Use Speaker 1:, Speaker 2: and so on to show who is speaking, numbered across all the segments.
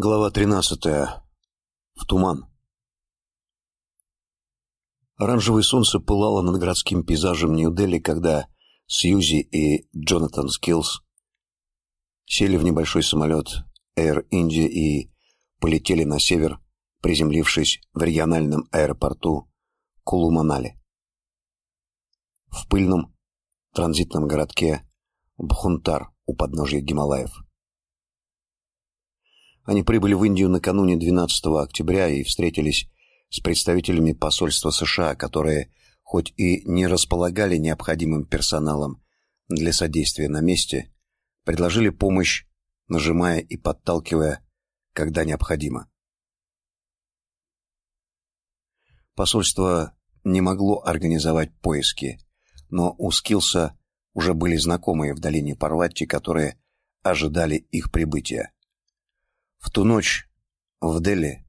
Speaker 1: Глава 13. В туман. Оранжевое солнце пылало над городским пейзажем Нью-Дели, когда Сьюзи и Джонатан Скиллс сели в небольшой самолет Air India и полетели на север, приземлившись в региональном аэропорту Кулу-Манали. В пыльном транзитном городке Бхунтар у подножия Гималаев. Они прибыли в Индию накануне 12 октября и встретились с представителями посольства США, которые хоть и не располагали необходимым персоналом для содействия на месте, предложили помощь, нажимая и подталкивая, когда необходимо. Посольство не могло организовать поиски, но у Скиллса уже были знакомые в долине Парвати, которые ожидали их прибытия. В ту ночь в Дели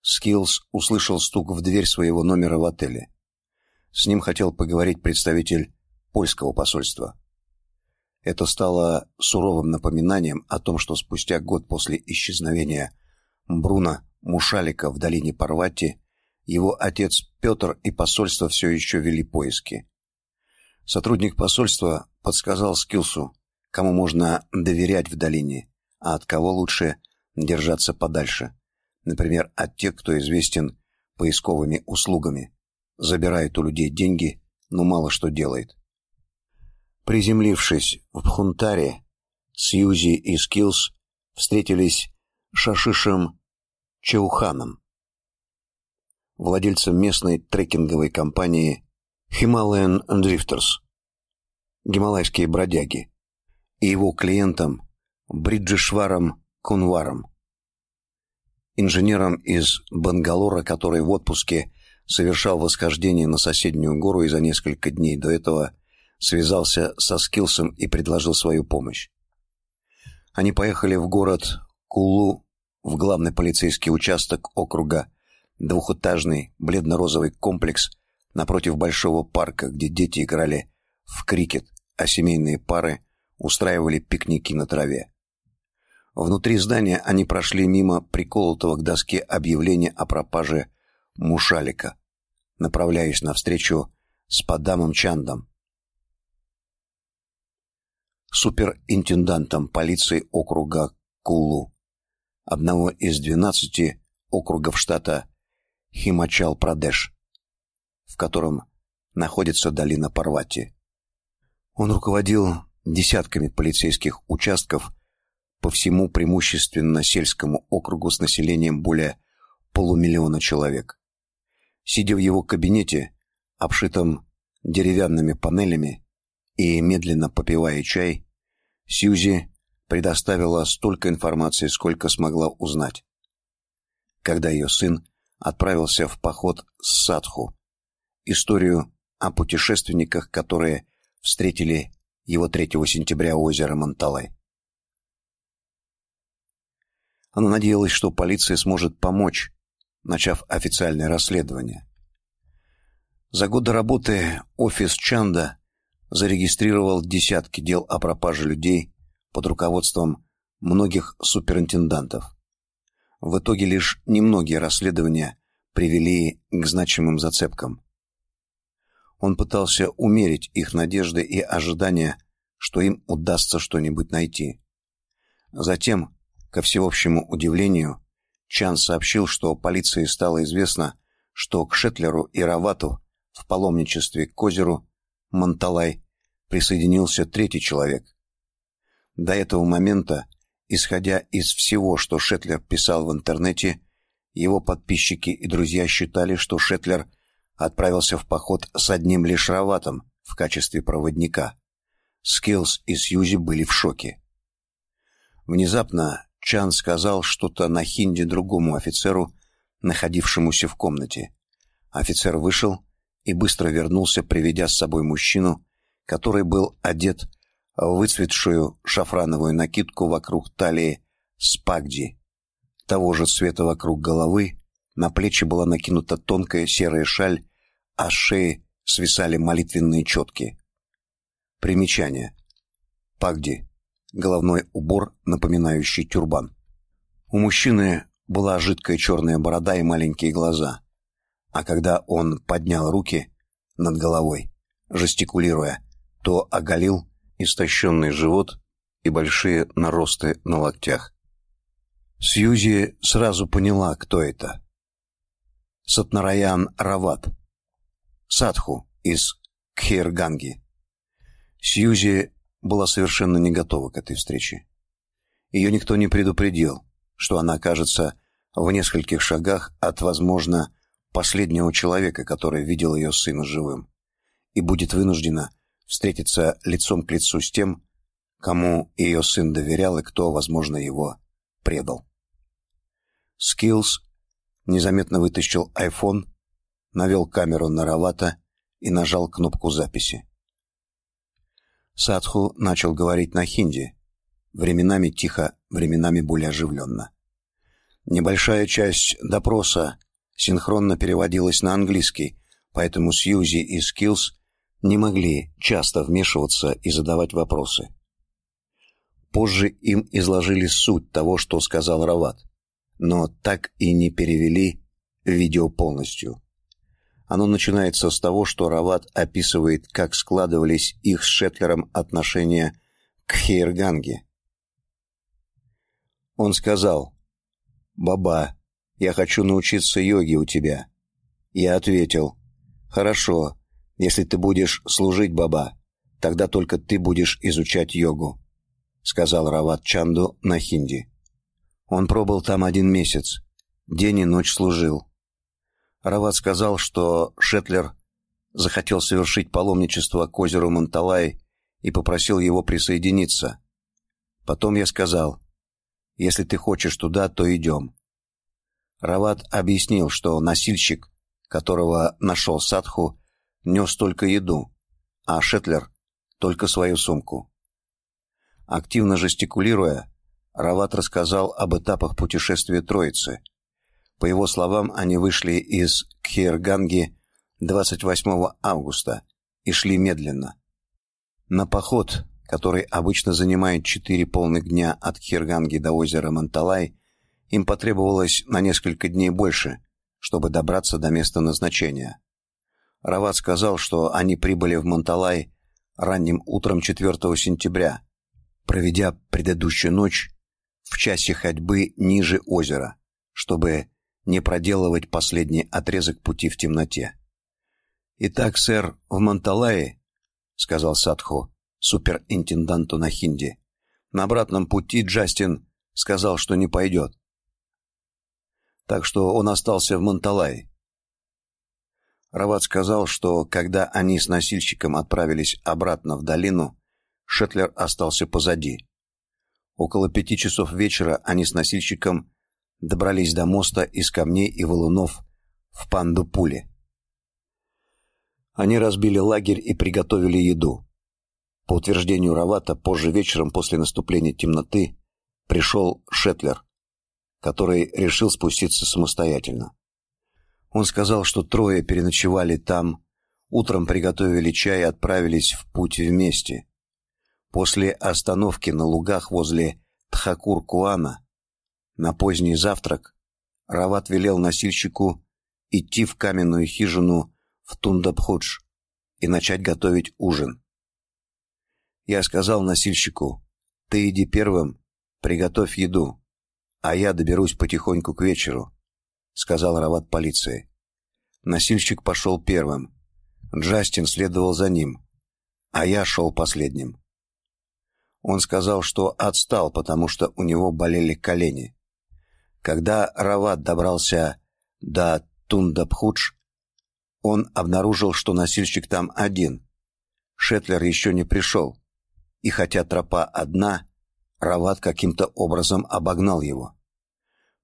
Speaker 1: Скиллс услышал стук в дверь своего номера в отеле. С ним хотел поговорить представитель польского посольства. Это стало суровым напоминанием о том, что спустя год после исчезновения Бруна Мушалика в долине Парвати его отец Петр и посольство все еще вели поиски. Сотрудник посольства подсказал Скиллсу, кому можно доверять в долине, а от кого лучше держаться подальше. Например, от тех, кто известен поисковыми услугами, забирает у людей деньги, но мало что делает. Приземлившись в Бхунтаре, Сьюзи и Скиллс встретились с Шашишем Чауханом, владельцем местной трекинговой компании Himalayan Drifters, гималайские бродяги, и его клиентом Бриджишваром Кунваром, инженером из Бангалора, который в отпуске совершал восхождение на соседнюю гору и за несколько дней до этого связался со Скилсом и предложил свою помощь. Они поехали в город Кулу, в главный полицейский участок округа, двухэтажный бледно-розовый комплекс напротив большого парка, где дети играли в крикет, а семейные пары устраивали пикники на траве. Внутри здания они прошли мимо приколотого к доске объявления о пропаже Мушалика, направляясь навстречу с Падамом Чандом, суперинтендантом полиции округа Кулу, одного из 12 округов штата Химачал-Прадеш, в котором находится долина Парвати. Он руководил десятками полицейских участков по всему преимущественно сельскому округу с населением более полумиллиона человек. Сидя в его кабинете, обшитом деревянными панелями и медленно попивая чай, Сьюзи предоставила столько информации, сколько смогла узнать. Когда ее сын отправился в поход с Садху, историю о путешественниках, которые встретили его 3 сентября у озера Манталай. Она надеялась, что полиция сможет помочь, начав официальное расследование. За годы работы офис Чанда зарегистрировал десятки дел о пропаже людей под руководством многих суперинтендантов. В итоге лишь немногие расследования привели к значимым зацепкам. Он пытался умерить их надежды и ожидания, что им удастся что-нибудь найти. Затем Ко всеобщему удивлению, Чан сообщил, что полиции стало известно, что к Шетлеру и Равату в паломничестве к озеру Манталай присоединился третий человек. До этого момента, исходя из всего, что Шетлер писал в интернете, его подписчики и друзья считали, что Шетлер отправился в поход с одним лишь Раватом в качестве проводника. Скиллс и Сьюзи были в шоке. Внезапно Чанд сказал что-то на хинди другому офицеру, находившемуся в комнате. Офицер вышел и быстро вернулся, приведя с собой мужчину, который был одет в выцветшую шафрановую накидку вокруг талии с пагди того же цвета вокруг головы, на плечи была накинута тонкая серая шаль, а с шеи свисали молитвенные четки. Примечание. Пагди головной убор, напоминающий тюрбан. У мужчины была жидкая черная борода и маленькие глаза. А когда он поднял руки над головой, жестикулируя, то оголил истощенный живот и большие наросты на локтях. Сьюзи сразу поняла, кто это. Сатнараян Рават, садху из Кхирганги. Сьюзи была совершенно не готова к этой встрече. Ее никто не предупредил, что она окажется в нескольких шагах от, возможно, последнего человека, который видел ее сына живым, и будет вынуждена встретиться лицом к лицу с тем, кому ее сын доверял и кто, возможно, его предал. Скиллс незаметно вытащил iPhone, навел камеру на Равата и нажал кнопку записи. Садху начал говорить на хинди, временами тихо, временами более оживленно. Небольшая часть допроса синхронно переводилась на английский, поэтому Сьюзи и Скиллс не могли часто вмешиваться и задавать вопросы. Позже им изложили суть того, что сказал Рават, но так и не перевели видео полностью. Оно начинается с того, что Рават описывает, как складывались их с Шетлером отношения к Хейрганге. Он сказал, «Баба, я хочу научиться йоге у тебя». Я ответил, «Хорошо, если ты будешь служить Баба, тогда только ты будешь изучать йогу», сказал Рават Чанду на хинди. Он пробыл там один месяц, день и ночь служил. Рават сказал, что Шетлер захотел совершить паломничество к озеру Монталай и попросил его присоединиться. Потом я сказал, если ты хочешь туда, то идем. Рават объяснил, что носильщик, которого нашел Садху, нес только еду, а Шетлер — только свою сумку. Активно жестикулируя, Рават рассказал об этапах путешествия Троицы — по его словам, они вышли из Кхирганги 28 августа и шли медленно. На поход, который обычно занимает четыре полных дня от Кхирганги до озера Манталай, им потребовалось на несколько дней больше, чтобы добраться до места назначения. Рават сказал, что они прибыли в Манталай ранним утром 4 сентября, проведя предыдущую ночь в часе ходьбы ниже озера, чтобы не проделывать последний отрезок пути в темноте. «Итак, сэр, в Монталае», — сказал Садху, суперинтенданту на хинди, — «на обратном пути Джастин сказал, что не пойдет. Так что он остался в Монталае. Рават сказал, что когда они с носильщиком отправились обратно в долину, Шетлер остался позади. Около пяти часов вечера они с носильщиком добрались до моста из камней и валунов в Пандупуле. Они разбили лагерь и приготовили еду. По утверждению Равата, позже вечером после наступления темноты пришел Шетлер, который решил спуститься самостоятельно. Он сказал, что трое переночевали там, утром приготовили чай и отправились в путь вместе. После остановки на лугах возле Тхакур-Куана на поздний завтрак Рават велел носильщику идти в каменную хижину в Тундабхудж и начать готовить ужин. Я сказал носильщику, ты иди первым, приготовь еду, а я доберусь потихоньку к вечеру, сказал Рават полиции. Носильщик пошел первым. Джастин следовал за ним, а я шел последним. Он сказал, что отстал, потому что у него болели колени. Когда Рават добрался до Тундабхудж, он обнаружил, что носильщик там один. Шетлер еще не пришел. И хотя тропа одна, Рават каким-то образом обогнал его.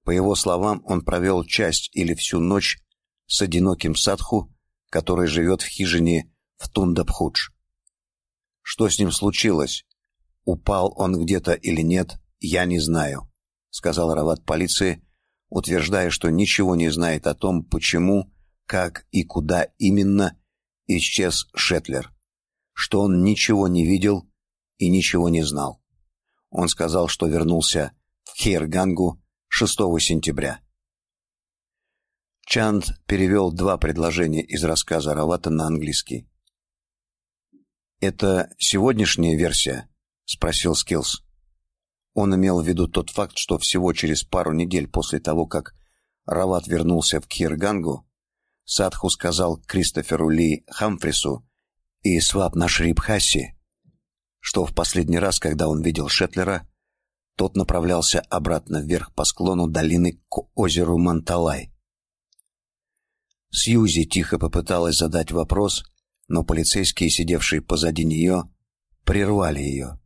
Speaker 1: По его словам, он провел часть или всю ночь с одиноким садху, который живет в хижине в Тундабхудж. Что с ним случилось? Упал он где-то или нет, я не знаю сказал Рават полиции, утверждая, что ничего не знает о том, почему, как и куда именно исчез Шетлер, что он ничего не видел и ничего не знал. Он сказал, что вернулся в Кхиргангу 6 сентября. Чанд перевел два предложения из рассказа Равата на английский. «Это сегодняшняя версия?» — спросил Скиллс. Он имел в виду тот факт, что всего через пару недель после того, как Рават вернулся в Кхиргангу, Садху сказал Кристоферу Ли Хамфрису и Свапна Шрибхаси, что в последний раз, когда он видел Шетлера, тот направлялся обратно вверх по склону долины к озеру Манталай. Сьюзи тихо попыталась задать вопрос, но полицейские, сидевшие позади нее, прервали ее.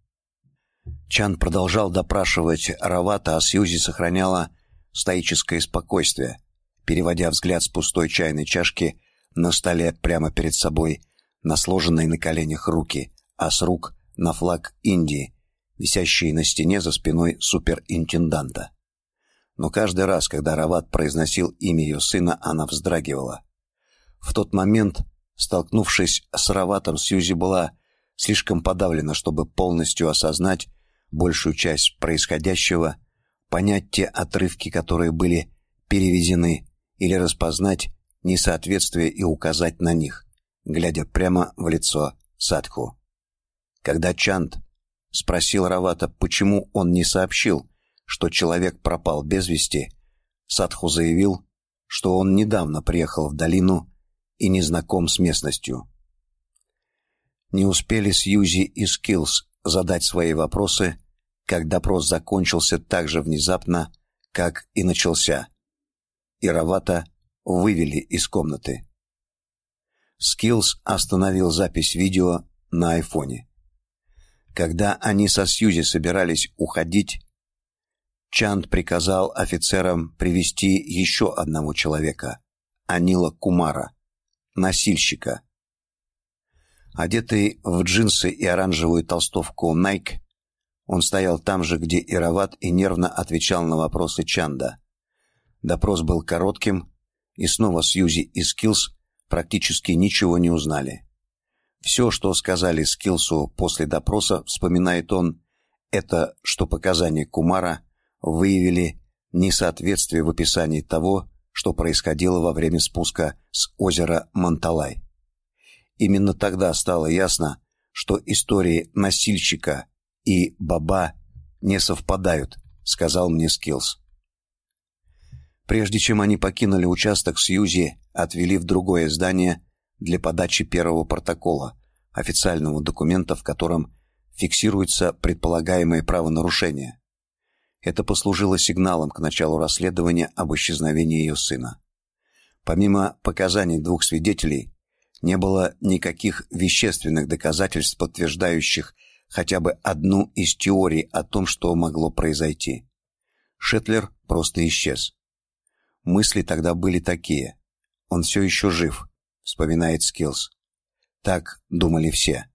Speaker 1: Чан продолжал допрашивать Равата, а Сьюзи сохраняла стоическое спокойствие, переводя взгляд с пустой чайной чашки на столе прямо перед собой на сложенные на коленях руки, а с рук на флаг Индии, висящий на стене за спиной суперинтенданта. Но каждый раз, когда Рават произносил имя ее сына, она вздрагивала. В тот момент, столкнувшись с Раватом, Сьюзи была слишком подавлена, чтобы полностью осознать большую часть происходящего, понять те отрывки, которые были переведены, или распознать несоответствие и указать на них, глядя прямо в лицо Садху. Когда Чанд спросил Равата, почему он не сообщил, что человек пропал без вести, Садху заявил, что он недавно приехал в долину и не знаком с местностью. Не успели Сьюзи и Скиллс задать свои вопросы, как допрос закончился так же внезапно, как и начался. И Равата вывели из комнаты. Скиллс остановил запись видео на айфоне. Когда они со Сьюзи собирались уходить, Чанд приказал офицерам привести еще одного человека, Анила Кумара, носильщика. Одетый в джинсы и оранжевую толстовку Nike, он стоял там же, где и Рават, и нервно отвечал на вопросы Чанда. Допрос был коротким, и снова Сьюзи и Скиллс практически ничего не узнали. Все, что сказали Скиллсу после допроса, вспоминает он, это, что показания Кумара выявили несоответствие в описании того, что происходило во время спуска с озера Манталай. Именно тогда стало ясно, что истории носильщика и баба не совпадают, сказал мне Скилс. Прежде чем они покинули участок, Сьюзи отвели в другое здание для подачи первого протокола, официального документа, в котором фиксируется предполагаемое правонарушение. Это послужило сигналом к началу расследования об исчезновении ее сына. Помимо показаний двух свидетелей, не было никаких вещественных доказательств, подтверждающих хотя бы одну из теорий о том, что могло произойти. Шетлер просто исчез. Мысли тогда были такие: он все еще жив, вспоминает Скиллс. Так думали все.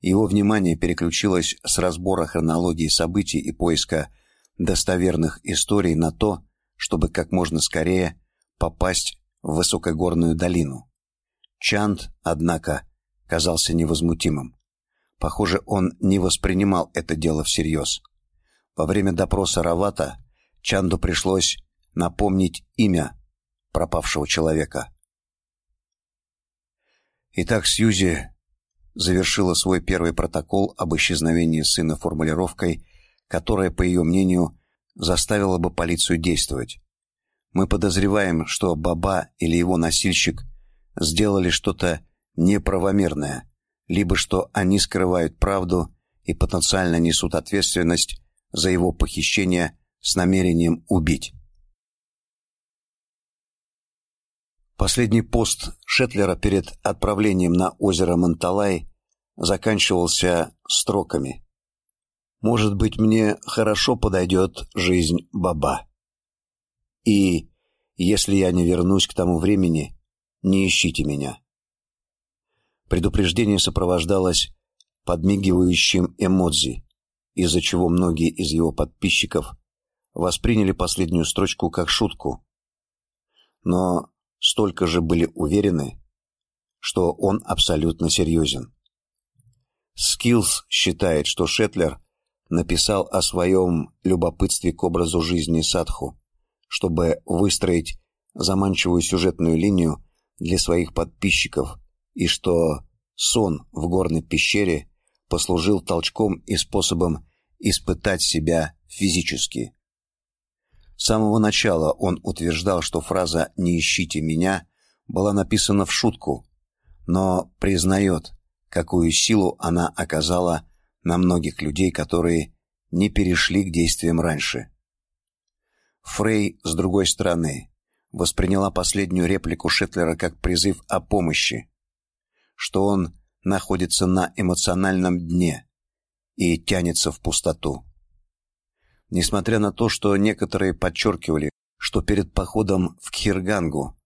Speaker 1: Его внимание переключилось с разбора хронологии событий и поиска достоверных историй на то, чтобы как можно скорее попасть в высокогорную долину. Чанд, однако, казался невозмутимым. Похоже, он не воспринимал это дело всерьез. Во время допроса Равата Чанду пришлось напомнить имя пропавшего человека. Итак, Сьюзи завершила свой первый протокол об исчезновении сына формулировкой, которая, по ее мнению, заставила бы полицию действовать. Мы подозреваем, что Баба или его носильщик сделали что-то неправомерное, либо что они скрывают правду и потенциально несут ответственность за его похищение с намерением убить. Последний пост Шетлера перед отправлением на озеро Манталай заканчивался строками: Может быть, мне хорошо подойдет жизнь баба. И если я не вернусь к тому времени, не ищите меня. Предупреждение сопровождалось подмигивающим эмодзи, из-за чего многие из его подписчиков восприняли последнюю строчку как шутку. Но столько же были уверены, что он абсолютно серьезен. Скиллс считает, что Шетлер написал о своем любопытстве к образу жизни садху, чтобы выстроить заманчивую сюжетную линию для своих подписчиков, и что сон в горной пещере послужил толчком и способом испытать себя физически. С самого начала он утверждал, что фраза «не ищите меня» была написана в шутку, но признает, какую силу она оказала на многих людей, которые не перешли к действиям раньше. Фрей, с другой стороны, восприняла последнюю реплику Шетлера как призыв о помощи, что он находится на эмоциональном дне и тянется в пустоту. Несмотря на то, что некоторые подчеркивали, что перед походом в Кхиргангу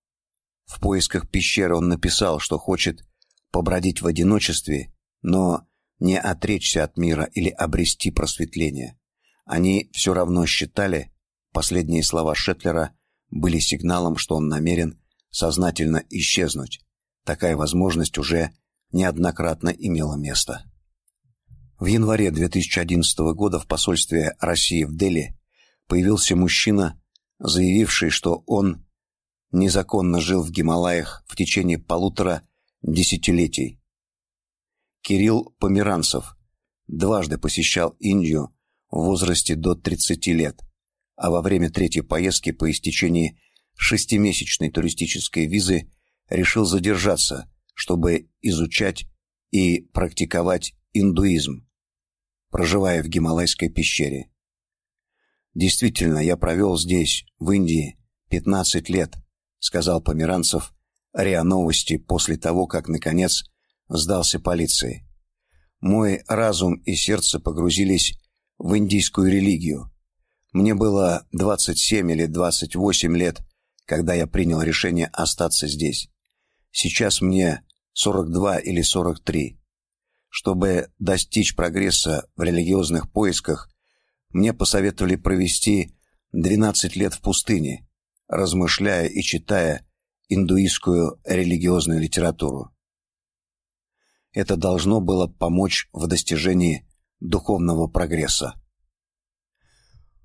Speaker 1: в поисках пещеры он написал, что хочет побродить в одиночестве, но не отречься от мира или обрести просветление. Они все равно считали, последние слова Шетлера были сигналом, что он намерен сознательно исчезнуть. Такая возможность уже неоднократно имела место. В январе 2011 года в посольстве России в Дели появился мужчина, заявивший, что он незаконно жил в Гималаях в течение полутора десятилетий. Кирилл Померанцев дважды посещал Индию в возрасте до 30 лет, а во время третьей поездки по истечении шестимесячной туристической визы решил задержаться, чтобы изучать и практиковать индуизм, проживая в Гималайской пещере. Действительно, я провел здесь, в Индии, 15 лет, сказал Померанцев РИА Новости после того, как наконец сдался полиции. Мой разум и сердце погрузились в индийскую религию. Мне было 27 или 28 лет, когда я принял решение остаться здесь. Сейчас мне 42 или 43. Чтобы достичь прогресса в религиозных поисках, мне посоветовали провести 12 лет в пустыне, размышляя и читая индуистскую религиозную литературу. Это должно было помочь в достижении духовного прогресса.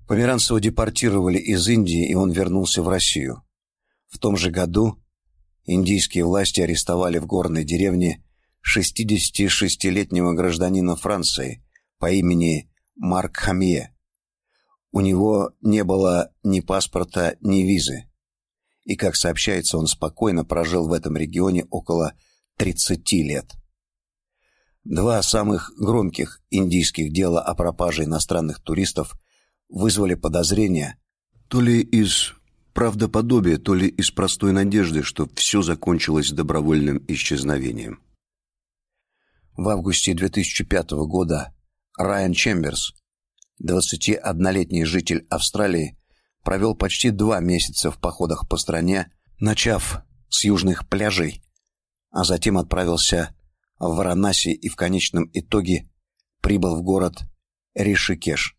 Speaker 1: Померанцева депортировали из Индии, и он вернулся в Россию. В том же году индийские власти арестовали в горной деревне 66-летнего гражданина Франции по имени Марк Хамье. У него не было ни паспорта, ни визы. И, как сообщается, он спокойно прожил в этом регионе около 30 лет. Два самых громких индийских дела о пропаже иностранных туристов вызвали подозрения то ли из правдоподобия, то ли из простой надежды, что все закончилось добровольным исчезновением. В августе 2005 года Райан Чемберс, 21-летний житель Австралии, провел почти два месяца в походах по стране, начав с южных пляжей, а затем отправился в Варанаси и в конечном итоге прибыл в город Ришикеш.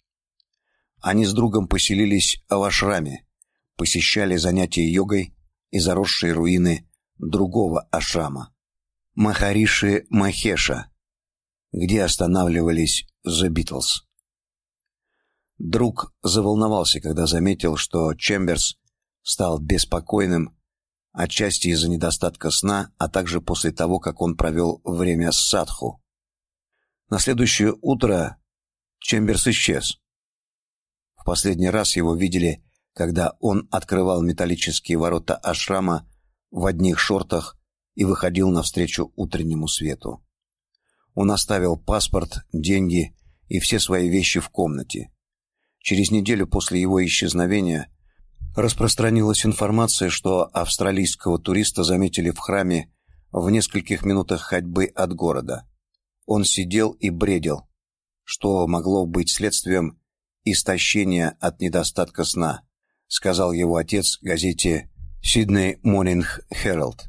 Speaker 1: Они с другом поселились в ашраме, посещали занятия йогой и заросшие руины другого ашрама Махариши Махеша, где останавливались The Beatles. Друг заволновался, когда заметил, что Чемберс стал беспокойным отчасти из-за недостатка сна, а также после того, как он провел время с садху. На следующее утро Чемберс исчез. В последний раз его видели, когда он открывал металлические ворота ашрама в одних шортах и выходил навстречу утреннему свету. Он оставил паспорт, деньги и все свои вещи в комнате. Через неделю после его исчезновения распространилась информация, что австралийского туриста заметили в храме в нескольких минутах ходьбы от города. Он сидел и бредил, что могло быть следствием истощения от недостатка сна, сказал его отец газете Sydney Morning Herald,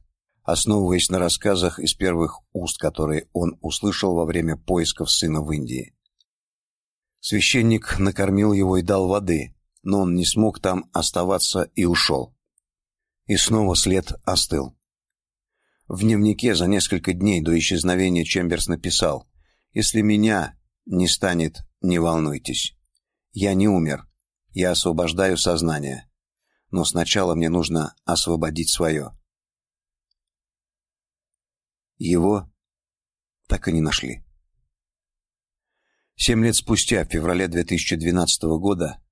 Speaker 1: основываясь на рассказах из первых уст, которые он услышал во время поисков сына в Индии. Священник накормил его и дал воды, но он не смог там оставаться и ушел. И снова след остыл. В дневнике за несколько дней до исчезновения Чемберс написал: "Если меня не станет не волнуйтесь. Я не умер. Я освобождаю сознание. Но сначала мне нужно освободить свое». Его так и не нашли. Семь лет спустя, в феврале 2012 года,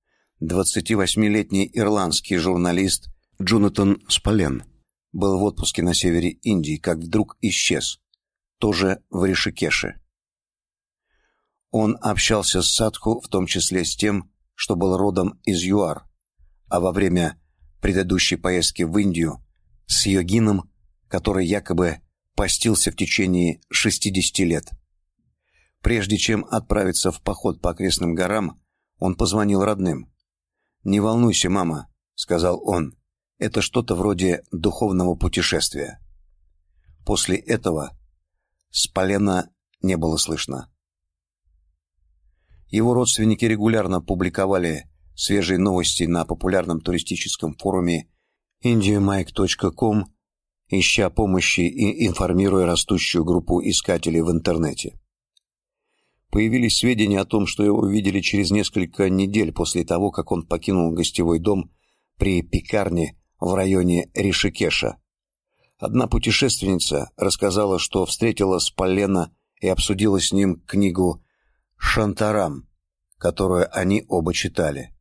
Speaker 1: 28-летний ирландский журналист Джонатан Спален был в отпуске на севере Индии, как вдруг исчез, тоже в Ришикеше. Он общался с Садху, в том числе с тем, что был родом из ЮАР, а во время предыдущей поездки в Индию с йогином, который якобы постился в течение 60 лет. Прежде чем отправиться в поход по окрестным горам, он позвонил родным. «Не волнуйся, мама», — сказал он, — «это что-то вроде духовного путешествия». После этого с полена не было слышно. Его родственники регулярно публиковали свежие новости на популярном туристическом форуме indiamike.com, ища помощи и информируя растущую группу искателей в интернете. Появились сведения о том, что его видели через несколько недель после того, как он покинул гостевой дом при пекарне в районе Ришикеша. Одна путешественница рассказала, что встретила Спаллена и обсудила с ним книгу «Шантарам», которую они оба читали.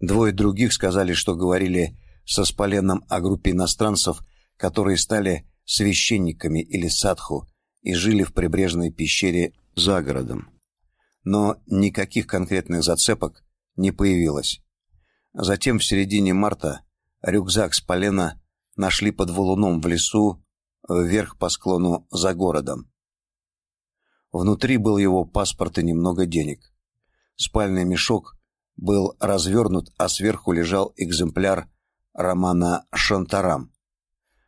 Speaker 1: Двое других сказали, что говорили со Спаленом о группе иностранцев, которые стали священниками или садху и жили в прибрежной пещере за городом. Но никаких конкретных зацепок не появилось. Затем в середине марта рюкзак с полена нашли под валуном в лесу вверх по склону за городом. Внутри был его паспорт и немного денег. Спальный мешок был развернут, а сверху лежал экземпляр романа Шантарам.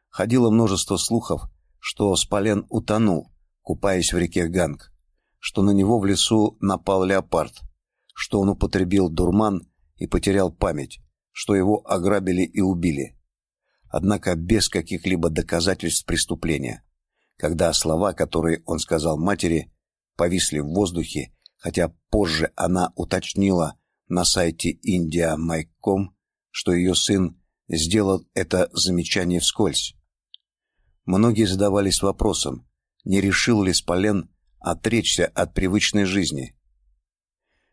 Speaker 1: Ходило множество слухов, что Спален утонул, купаясь в реке Ганг что на него в лесу напал леопард, что он употребил дурман и потерял память, что его ограбили и убили. Однако без каких-либо доказательств преступления. Когда слова, которые он сказал матери, повисли в воздухе, хотя позже она уточнила на сайте india.my.com, что ее сын сделал это замечание вскользь. Многие задавались вопросом, не решил ли Спален отречься от привычной жизни.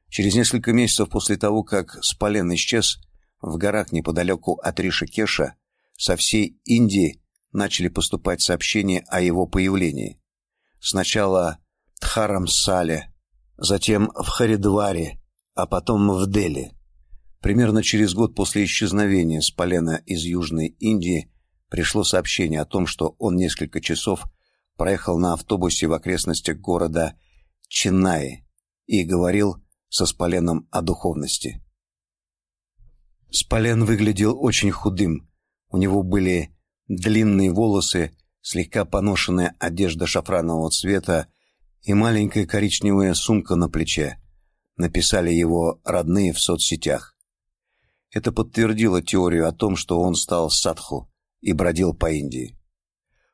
Speaker 1: Через несколько месяцев после того, как Спален исчез, в горах неподалеку от Ришикеша со всей Индии начали поступать сообщения о его появлении. Сначала в Тхарамсале, затем в Харидваре, а потом в Дели. Примерно через год после исчезновения Спалена из Южной Индии пришло сообщение о том, что он несколько часов проехал на автобусе в окрестностях города Чинаи и говорил со Спаленом о духовности. Спален выглядел очень худым. У него были длинные волосы, слегка поношенная одежда шафранового цвета и маленькая коричневая сумка на плече. Написали его родные в соцсетях. Это подтвердило теорию о том, что он стал садху и бродил по Индии.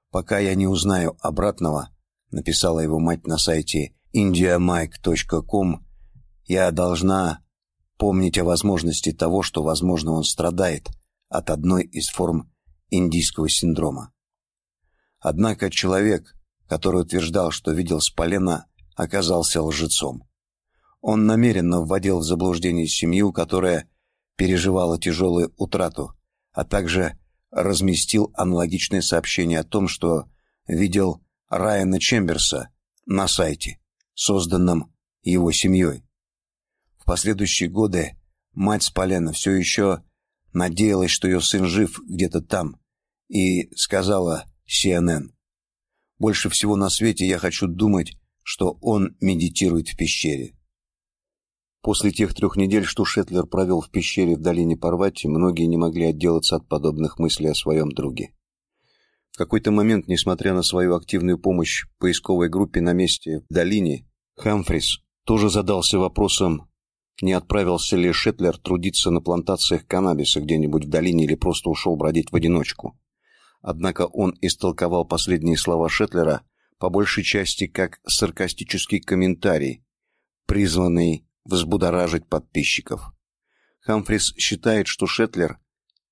Speaker 1: Пока я не узнаю обратного, написала его мать на сайте indiamike.com, я должна помнить о возможности того, что, возможно, он страдает от одной из форм индийского синдрома. Однако человек, который утверждал, что видел Спалена, оказался лжецом. Он намеренно вводил в заблуждение семью, которая переживала тяжелую утрату, а также разместил аналогичное сообщение о том, что видел Райана Чемберса на сайте, созданном его семьей. В последующие годы мать Спалена все еще надеялась, что ее сын жив где-то там, и сказала CNN: "Больше всего на свете я хочу думать, что он медитирует в пещере". После тех трех недель, что Шетлер провел в пещере в долине Парвати, многие не могли отделаться от подобных мыслей о своем друге. В какой-то момент, несмотря на свою активную помощь поисковой группе на месте в долине, Хамфрис тоже задался вопросом, не отправился ли Шетлер трудиться на плантациях каннабиса где-нибудь в долине или просто ушел бродить в одиночку. Однако он истолковал последние слова Шетлера по большей части как саркастический комментарий, призванный взбудоражить подписчиков. Хамфрис считает, что Шетлер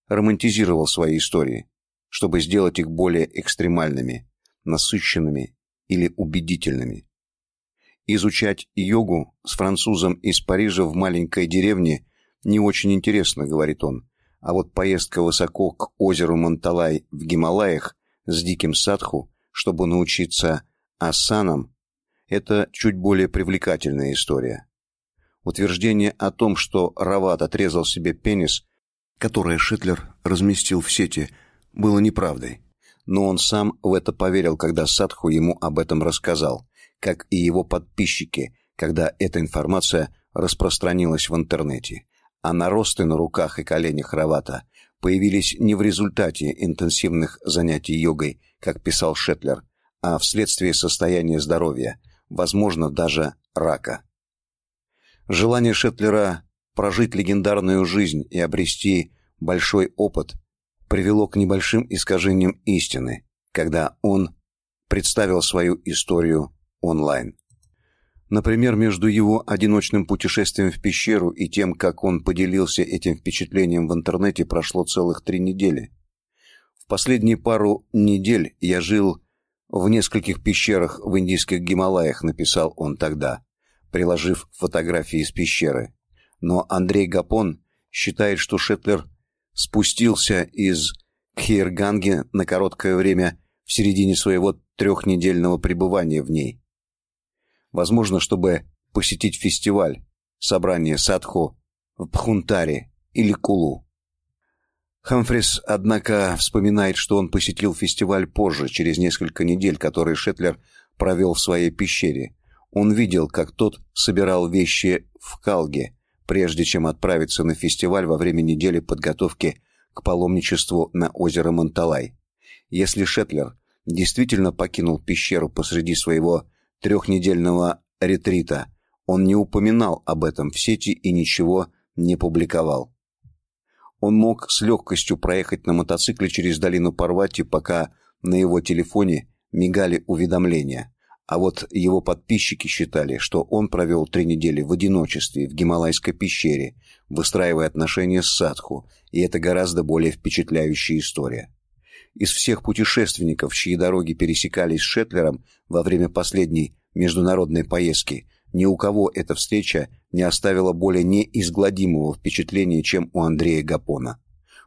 Speaker 1: романтизировал свои истории, чтобы сделать их более экстремальными, насыщенными или убедительными. Изучать йогу с французом из Парижа в маленькой деревне не очень интересно, говорит он. А вот поездка высоко к озеру Монталай в Гималаях с диким садху, чтобы научиться асанам, это чуть более привлекательная история. Утверждение о том, что Рават отрезал себе пенис, которое Шитлер разместил в сети, было неправдой. Но он сам в это поверил, когда Садху ему об этом рассказал, как и его подписчики, когда эта информация распространилась в интернете. А наросты на руках и коленях Равата появились не в результате интенсивных занятий йогой, как писал Шетлер, а вследствие состояния здоровья, возможно, даже рака. Желание Шетлера прожить легендарную жизнь и обрести большой опыт привело к небольшим искажениям истины, когда он представил свою историю онлайн. Например, между его одиночным путешествием в пещеру и тем, как он поделился этим впечатлением в интернете, прошло целых три недели. В последние пару недель я жил в нескольких пещерах в индийских Гималаях, написал он тогда приложив фотографии из пещеры. Но Андрей Гапон считает, что Шетлер спустился из Кхирганги на короткое время в середине своего трехнедельного пребывания в ней. Возможно, чтобы посетить фестиваль, собрание садху в Пхунтаре или Кулу. Хамфрис, однако, вспоминает, что он посетил фестиваль позже, через несколько недель, который Шетлер провел в своей пещере, он видел, как тот собирал вещи в Калге, прежде чем отправиться на фестиваль во время недели подготовки к паломничеству на озеро Монталай. Если Шетлер действительно покинул пещеру посреди своего трехнедельного ретрита, он не упоминал об этом в сети и ничего не публиковал. Он мог с легкостью проехать на мотоцикле через долину Парвати, пока на его телефоне мигали уведомления. А вот его подписчики считали, что он провел три недели в одиночестве в Гималайской пещере, выстраивая отношения с Садху, и это гораздо более впечатляющая история. Из всех путешественников, чьи дороги пересекались с Шетлером во время последней международной поездки, ни у кого эта встреча не оставила более неизгладимого впечатления, чем у Андрея Гапона.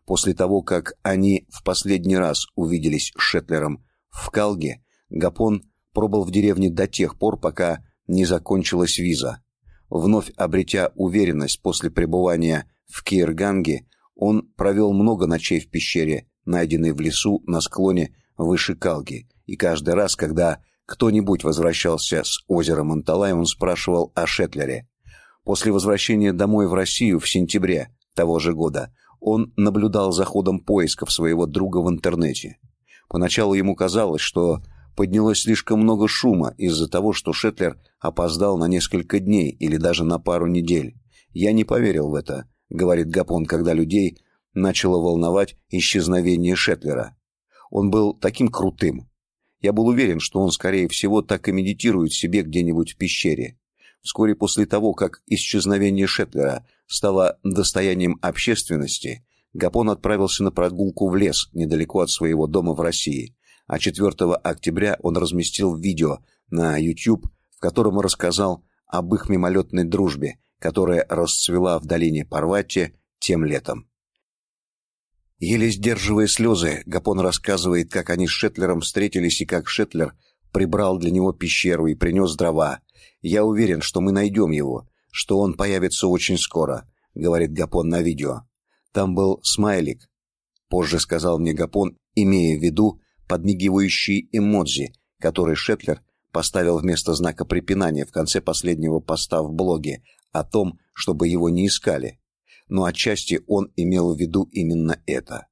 Speaker 1: После того, как они в последний раз увиделись с Шетлером в Калге, Гапон пробыл в деревне до тех пор, пока не закончилась виза. Вновь обретя уверенность после пребывания в Кирганге, он провел много ночей в пещере, найденной в лесу на склоне выше Калги, и каждый раз, когда кто-нибудь возвращался с озера Монталай, он спрашивал о Шетлере. После возвращения домой в Россию в сентябре того же года он наблюдал за ходом поисков своего друга в интернете. Поначалу ему казалось, что поднялось слишком много шума из-за того, что Шетлер опоздал на несколько дней или даже на пару недель. Я не поверил в это, говорит Гапон, когда людей начало волновать исчезновение Шетлера. Он был таким крутым. Я был уверен, что он скорее всего так и медитирует себе где-нибудь в пещере. Вскоре после того, как исчезновение Шетлера стало достоянием общественности, Гапон отправился на прогулку в лес недалеко от своего дома в России а 4 октября он разместил видео на YouTube, в котором рассказал об их мимолетной дружбе, которая расцвела в долине Парвати тем летом. Еле сдерживая слезы, Гапон рассказывает, как они с Шетлером встретились и как Шетлер прибрал для него пещеру и принес дрова. «Я уверен, что мы найдем его, что он появится очень скоро», — говорит Гапон на видео. Там был смайлик. Позже сказал мне Гапон, имея в виду подмигивающий эмодзи, который Шетлер поставил вместо знака препинания в конце последнего поста в блоге о том, чтобы его не искали. Но отчасти он имел в виду именно это.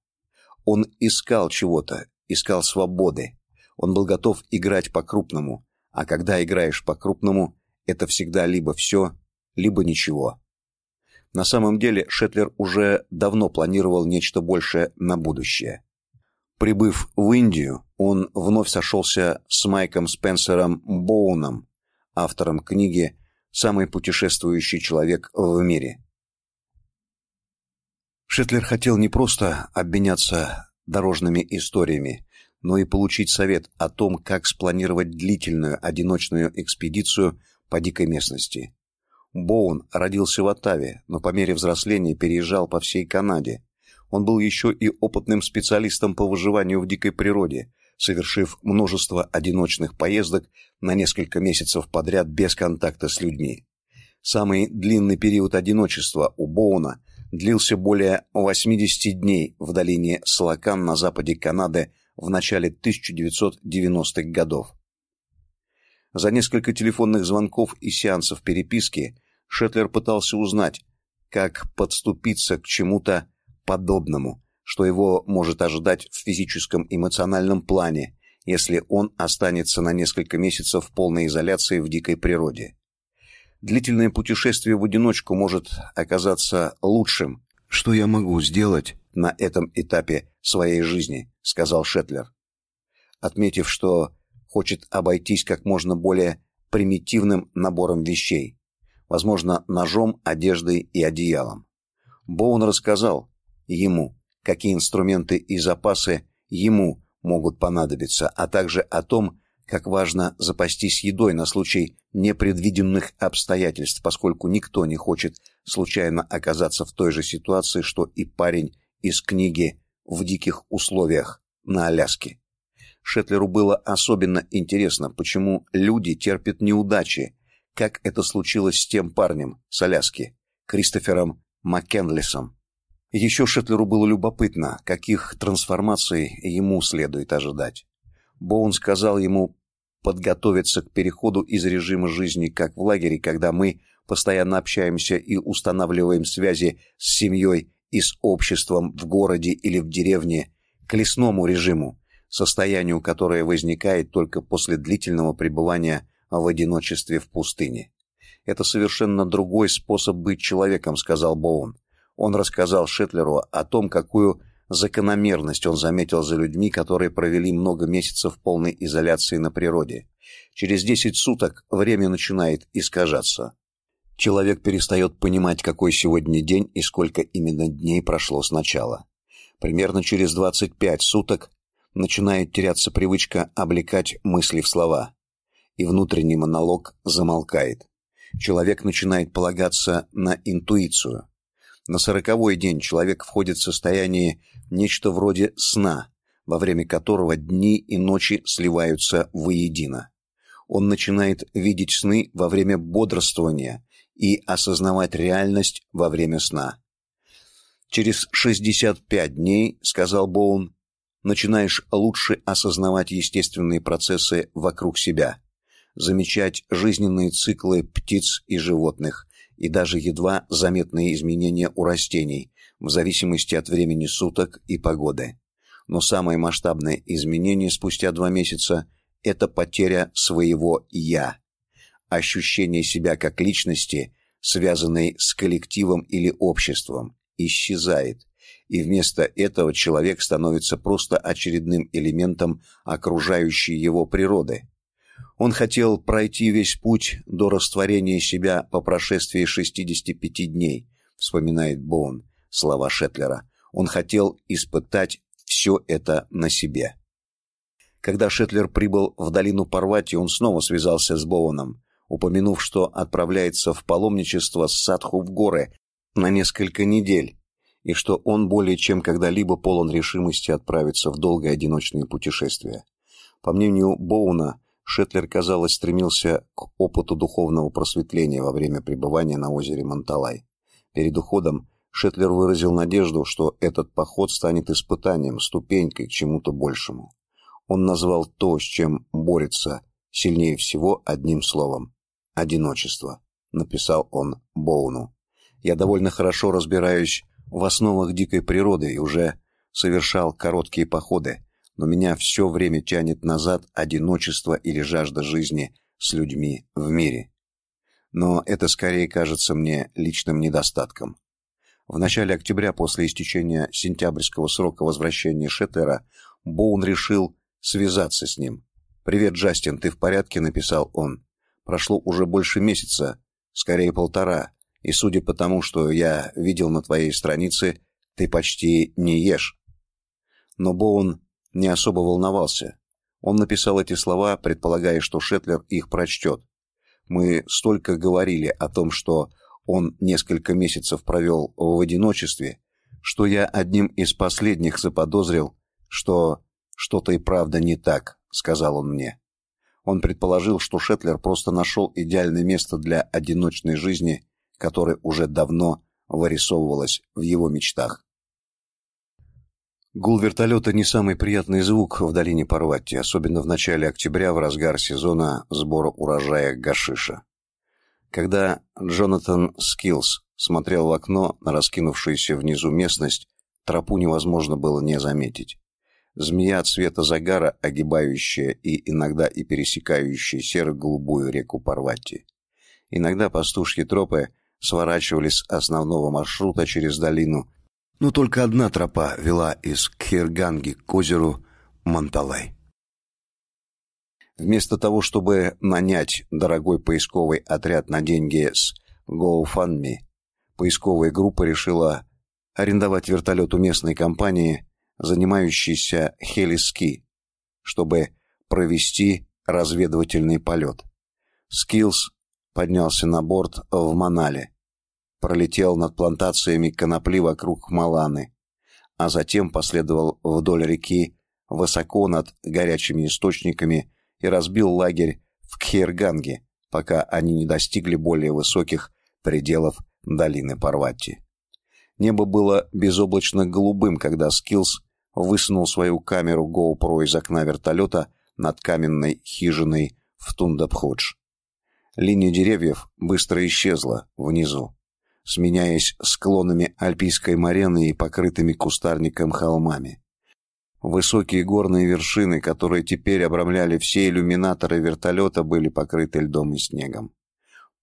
Speaker 1: Он искал чего-то, искал свободы. Он был готов играть по-крупному, а когда играешь по-крупному, это всегда либо все, либо ничего. На самом деле Шетлер уже давно планировал нечто большее на будущее. Прибыв в Индию, он вновь сошелся с Майком Спенсером Боуном, автором книги самый путешествующий человек в мире. Шетлер хотел не просто обменяться дорожными историями, но и получить совет о том, как спланировать длительную одиночную экспедицию по дикой местности. Боун родился в Оттаве, но по мере взросления переезжал по всей Канаде. Он был еще и опытным специалистом по выживанию в дикой природе, совершив множество одиночных поездок на несколько месяцев подряд без контакта с людьми. Самый длинный период одиночества у Боуна длился более 80 дней в долине Салакан на западе Канады в начале 1990-х годов. За несколько телефонных звонков и сеансов переписки Шетлер пытался узнать, как подступиться к чему-то подобному, что его может ожидать в физическом и эмоциональном плане, если он останется на несколько месяцев в полной изоляции в дикой природе. Длительное путешествие в одиночку может оказаться лучшим, что я могу сделать на этом этапе своей жизни, сказал Шетлер, отметив, что хочет обойтись как можно более примитивным набором вещей, возможно, ножом, одеждой и одеялом. Боун рассказал ему, какие инструменты и запасы ему могут понадобиться, а также о том, как важно запастись едой на случай непредвиденных обстоятельств, поскольку никто не хочет случайно оказаться в той же ситуации, что и парень из книги «В диких условиях» на Аляске. Шетлеру было особенно интересно, почему люди терпят неудачи, как это случилось с тем парнем с Аляски, Кристофером Маккенлисом. Еще Шетлеру было любопытно, каких трансформаций ему следует ожидать. Боун сказал ему подготовиться к переходу из режима жизни как в лагере, когда мы постоянно общаемся и устанавливаем связи с семьей и с обществом в городе или в деревне, к лесному режиму, состоянию, которое возникает только после длительного пребывания в одиночестве в пустыне. Это совершенно другой способ быть человеком, сказал Боун. Он рассказал Шетлеру о том, какую закономерность он заметил за людьми, которые провели много месяцев в полной изоляции на природе. Через 10 суток время начинает искажаться. Человек перестает понимать, какой сегодня день и сколько именно дней прошло с начала. Примерно через 25 суток начинает теряться привычка облекать мысли в слова, и внутренний монолог замолкает. Человек начинает полагаться на интуицию. На сороковой день человек входит в состояние нечто вроде сна, во время которого дни и ночи сливаются воедино. Он начинает видеть сны во время бодрствования и осознавать реальность во время сна. Через 65 дней, сказал Боун, начинаешь лучше осознавать естественные процессы вокруг себя, замечать жизненные циклы птиц и животных и даже едва заметные изменения у растений в зависимости от времени суток и погоды. Но самое масштабное изменение спустя два месяца – это потеря своего «я», ощущение себя как личности, связанной с коллективом или обществом, исчезает – и вместо этого человек становится просто очередным элементом окружающей его природы. Он хотел пройти весь путь до растворения себя по прошествии 65 дней, вспоминает Боун слова Шетлера. Он хотел испытать все это на себе. Когда Шетлер прибыл в долину Парвати, он снова связался с Боуном, упомянув, что отправляется в паломничество с Садху в горы на несколько недель и что он более чем когда-либо полон решимости отправиться в долгое одиночное путешествие. По мнению Боуна, Шетлер, казалось, стремился к опыту духовного просветления во время пребывания на озере Монталай. Перед уходом Шетлер выразил надежду, что этот поход станет испытанием, ступенькой к чему-то большему. Он назвал то, с чем борется сильнее всего одним словом – одиночество, написал он Боуну. Я довольно хорошо разбираюсь в основах дикой природы и уже совершал короткие походы, но меня все время тянет назад одиночество или жажда жизни с людьми в мире. Но это скорее кажется мне личным недостатком. В начале октября, после истечения сентябрьского срока возвращения Шеттера, Боун решил связаться с ним. «Привет, Джастин, ты в порядке?» – написал он. «Прошло уже больше месяца скорее полтора, и судя по тому, что я видел на твоей странице, ты почти не ешь. Но Боун не особо волновался. Он написал эти слова, предполагая, что Шетлер их прочтет. Мы столько говорили о том, что он несколько месяцев провел в одиночестве, что я одним из последних заподозрил, что что-то и правда не так, сказал он мне. Он предположил, что Шетлер просто нашел идеальное место для одиночной жизни, которое уже давно вырисовывалось в его мечтах. Гул вертолета не самый приятный звук в долине Парвати, особенно в начале октября в разгар сезона сбора урожая гашиша. Когда Джонатан Скиллс смотрел в окно на раскинувшуюся внизу местность, тропу невозможно было не заметить. Змея цвета загара, огибающая и иногда и пересекающая серо-голубую реку Парвати. Иногда пастушьи тропы сворачивали с основного маршрута через долину, но только одна тропа вела из Кхирганги к озеру Манталай. Вместо того, чтобы нанять дорогой поисковый отряд на деньги с GoFundMe, поисковая группа решила арендовать вертолет у местной компании занимающейся хелиски, чтобы провести разведывательный полет. Скиллс поднялся на борт в Манали, пролетел над плантациями конопли вокруг Маланы, а затем последовал вдоль реки высоко над горячими источниками и разбил лагерь в Кхерганге, пока они не достигли более высоких пределов долины Парвати. Небо было безоблачно голубым, когда Скиллс высунул свою камеру GoPro из окна вертолета над каменной хижиной в Тундабходж. Линия деревьев быстро исчезла внизу, сменяясь склонами альпийской морены и покрытыми кустарником холмами. Высокие горные вершины, которые теперь обрамляли все иллюминаторы вертолета, были покрыты льдом и снегом.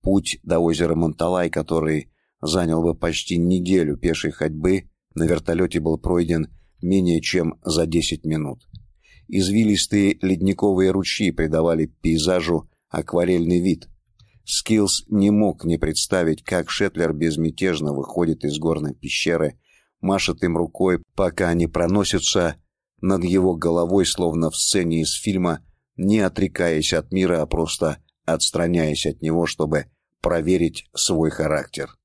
Speaker 1: Путь до озера Манталай, который занял бы почти неделю пешей ходьбы, на вертолете был пройден менее чем за 10 минут. Извилистые ледниковые ручьи придавали пейзажу акварельный вид. Скиллс не мог не представить, как Шетлер безмятежно выходит из горной пещеры, машет им рукой, пока они проносятся над его головой, словно в сцене из фильма, не отрекаясь от мира, а просто отстраняясь от него, чтобы проверить свой характер.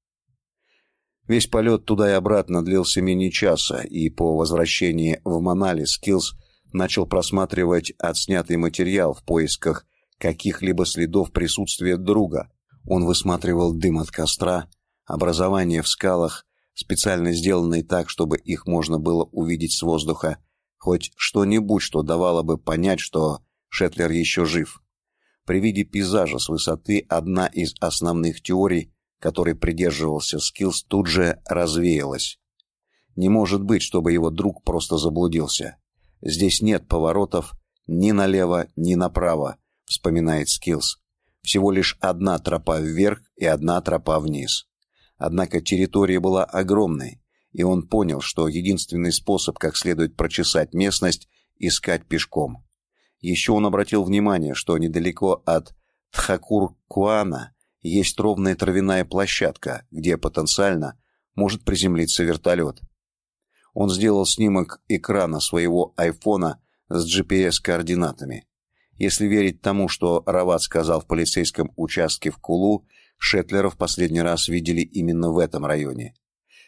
Speaker 1: Весь полет туда и обратно длился менее часа, и по возвращении в Манали Скиллс начал просматривать отснятый материал в поисках каких-либо следов присутствия друга. Он высматривал дым от костра, образования в скалах, специально сделанные так, чтобы их можно было увидеть с воздуха, хоть что-нибудь, что давало бы понять, что Шетлер еще жив. При виде пейзажа с высоты одна из основных теорий которой придерживался Скиллс, тут же развеялась. Не может быть, чтобы его друг просто заблудился. Здесь нет поворотов ни налево, ни направо, вспоминает Скиллс. Всего лишь одна тропа вверх и одна тропа вниз. Однако территория была огромной, и он понял, что единственный способ, как следует прочесать местность, искать пешком. Еще он обратил внимание, что недалеко от Тхакур-Куана есть ровная травяная площадка, где потенциально может приземлиться вертолет. Он сделал снимок экрана своего айфона с GPS-координатами. Если верить тому, что Рават сказал в полицейском участке в Кулу, Шетлера в последний раз видели именно в этом районе.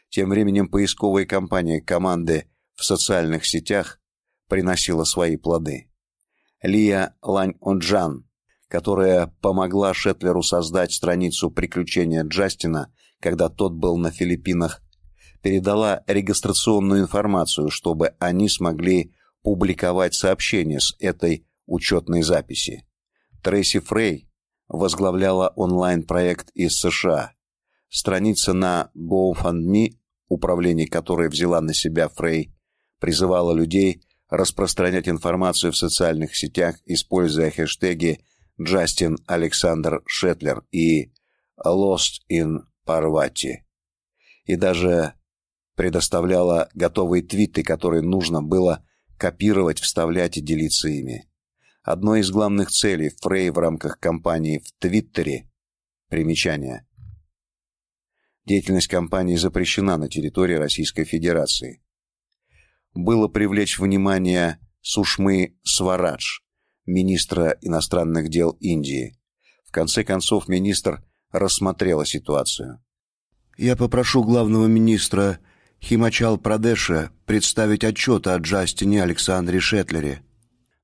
Speaker 1: Тем временем поисковая компания команды в социальных сетях приносила свои плоды. Лия Лань-Онджан которая помогла Шетлеру создать страницу приключения Джастина, когда тот был на Филиппинах, передала регистрационную информацию, чтобы они смогли публиковать сообщения с этой учетной записи. Трейси Фрей возглавляла онлайн-проект из США. Страница на GoFundMe, управление которой взяла на себя Фрей, призывала людей распространять информацию в социальных сетях, используя хэштеги Джастин Александр Шетлер и Lost in Parvati. И даже предоставляла готовые твиты, которые нужно было копировать, вставлять и делиться ими. Одной из главных целей Фрей в рамках кампании в Твиттере Примечание. Деятельность компании запрещена на территории Российской Федерации. Было привлечь внимание Сушмы Сварадж, министра иностранных дел Индии. В конце концов министр рассмотрела ситуацию.
Speaker 2: Я попрошу главного министра Химачал Прадеша представить отчет о Джастине Александре Шетлере,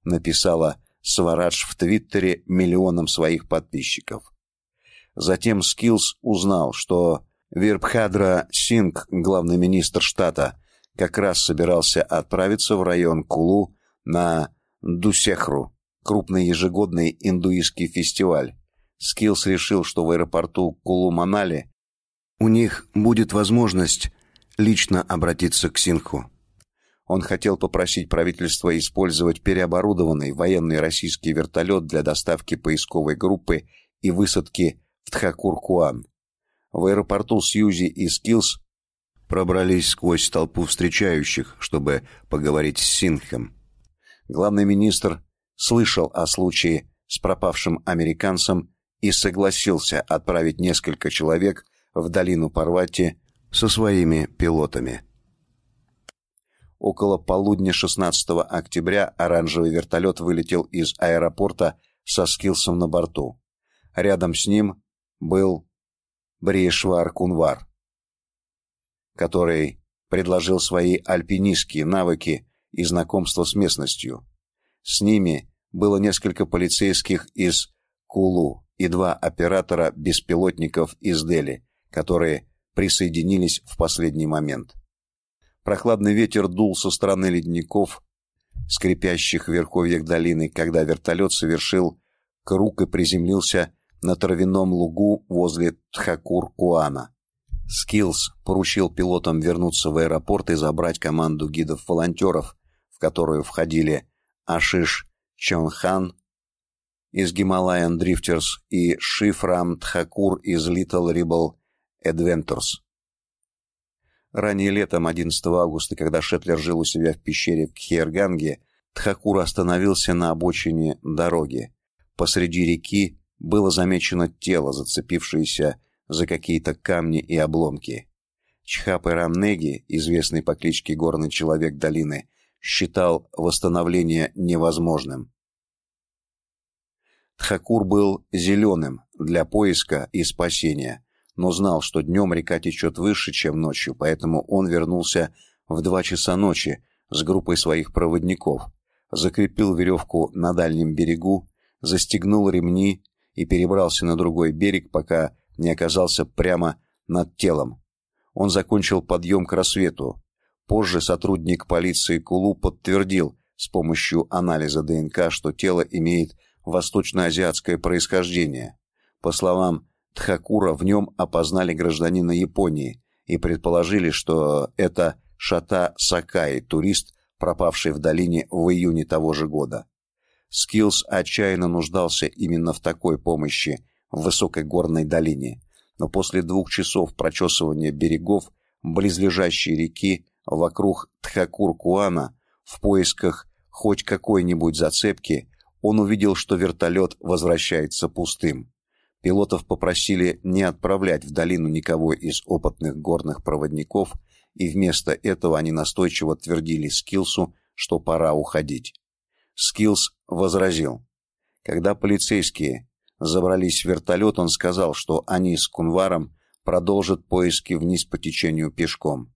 Speaker 1: написала Сварадж в Твиттере миллионам своих подписчиков. Затем Скиллс узнал, что Вирбхадра Сингх, главный министр штата, как раз собирался отправиться в район Кулу на Дусехру, крупный ежегодный индуистский фестиваль. Скиллс решил, что в аэропорту Кулу-Манали
Speaker 2: у них будет возможность лично обратиться к Сингху.
Speaker 1: Он хотел попросить правительство использовать переоборудованный военный российский вертолет для доставки поисковой группы и высадки в Тхакур-Куан. В аэропорту Сьюзи и Скиллс
Speaker 2: пробрались сквозь толпу встречающих, чтобы поговорить с Синхом.
Speaker 1: Главный министр слышал о случае с пропавшим американцем и согласился отправить несколько человек в долину Парвати
Speaker 2: со своими пилотами.
Speaker 1: Около полудня 16 октября оранжевый вертолет вылетел из аэропорта со скилсом на борту. Рядом с ним был Бриешвар Кунвар, который предложил свои альпинистские навыки и знакомство с местностью. С ними было несколько полицейских из Кулу и два оператора беспилотников из Дели, которые присоединились в последний момент. Прохладный ветер дул со стороны ледников, скрипящих в верховьях долины, когда вертолет совершил круг и приземлился на травяном лугу возле Тхакур-Куана. Скиллс поручил пилотам вернуться в аэропорт и забрать команду гидов-волонтеров, в которую входили Ашиш Чаухан из Himalayan Drifters и Шиврам Тхакур из Little Rebel Adventures. Ранее летом 11 августа, когда Шетлер жил у себя в пещере в Кхиерганге, Тхакур остановился на обочине дороги. Посреди реки было замечено тело, зацепившееся за какие-то камни и обломки. Чхапы Рамнеги, известный по кличке Горный Человек Долины, считал восстановление невозможным. Тхакур был зеленым для поиска и спасения, но знал, что днем река течет выше, чем ночью, поэтому он вернулся в два часа ночи с группой своих проводников, закрепил веревку на дальнем берегу, застегнул ремни и перебрался на другой берег, пока не оказался прямо над телом. Он закончил подъем к рассвету. Позже сотрудник полиции Кулу подтвердил с помощью анализа ДНК, что тело имеет восточноазиатское происхождение. По словам Тхакура, в нем опознали гражданина Японии и предположили, что это Шата Сакай, турист, пропавший в долине в июне того же года. Скиллс отчаянно нуждался именно в такой помощи в высокой горной долине, но после двух часов прочесывания берегов близлежащей реки вокруг Тхакур-Куана в поисках хоть какой-нибудь зацепки, он увидел, что вертолет возвращается пустым. Пилотов попросили не отправлять в долину никого из опытных горных проводников, и вместо этого они настойчиво твердили Скилсу, что пора уходить. Скиллс возразил. Когда полицейские забрались в вертолет, он сказал, что они с Кунваром продолжат поиски вниз по течению пешком.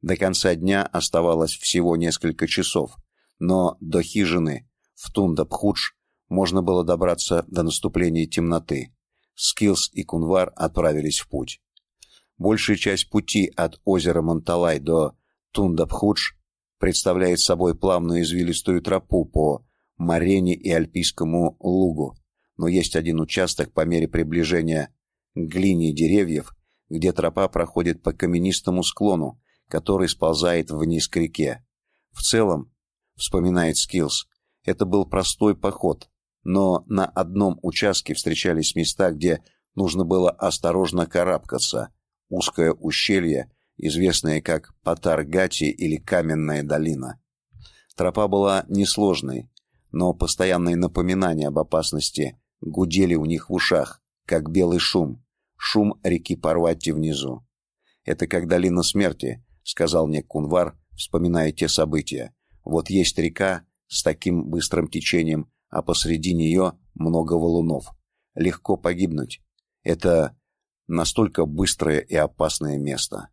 Speaker 1: До конца дня оставалось всего несколько часов, но до хижины в Тундабхудж можно было добраться до наступления темноты. Скиллс и Кунвар отправились в путь. Большая часть пути от озера Монталай до Тундабхудж представляет собой плавную извилистую тропу по морене и альпийскому лугу, но есть один участок по мере приближения к линии деревьев, где тропа проходит по каменистому склону, который сползает вниз к реке. В целом, вспоминает Скиллс, это был простой поход, но на одном участке встречались места, где нужно было осторожно карабкаться, узкое ущелье известная как Патаргати или Каменная долина. Тропа была несложной, но постоянные напоминания об опасности гудели у них в ушах, как белый шум, шум реки Парвати внизу. «Это как долина смерти», — сказал мне Кунвар, вспоминая те события. «Вот есть река с таким быстрым течением, а посреди нее много валунов. Легко погибнуть. Это настолько быстрое и опасное место».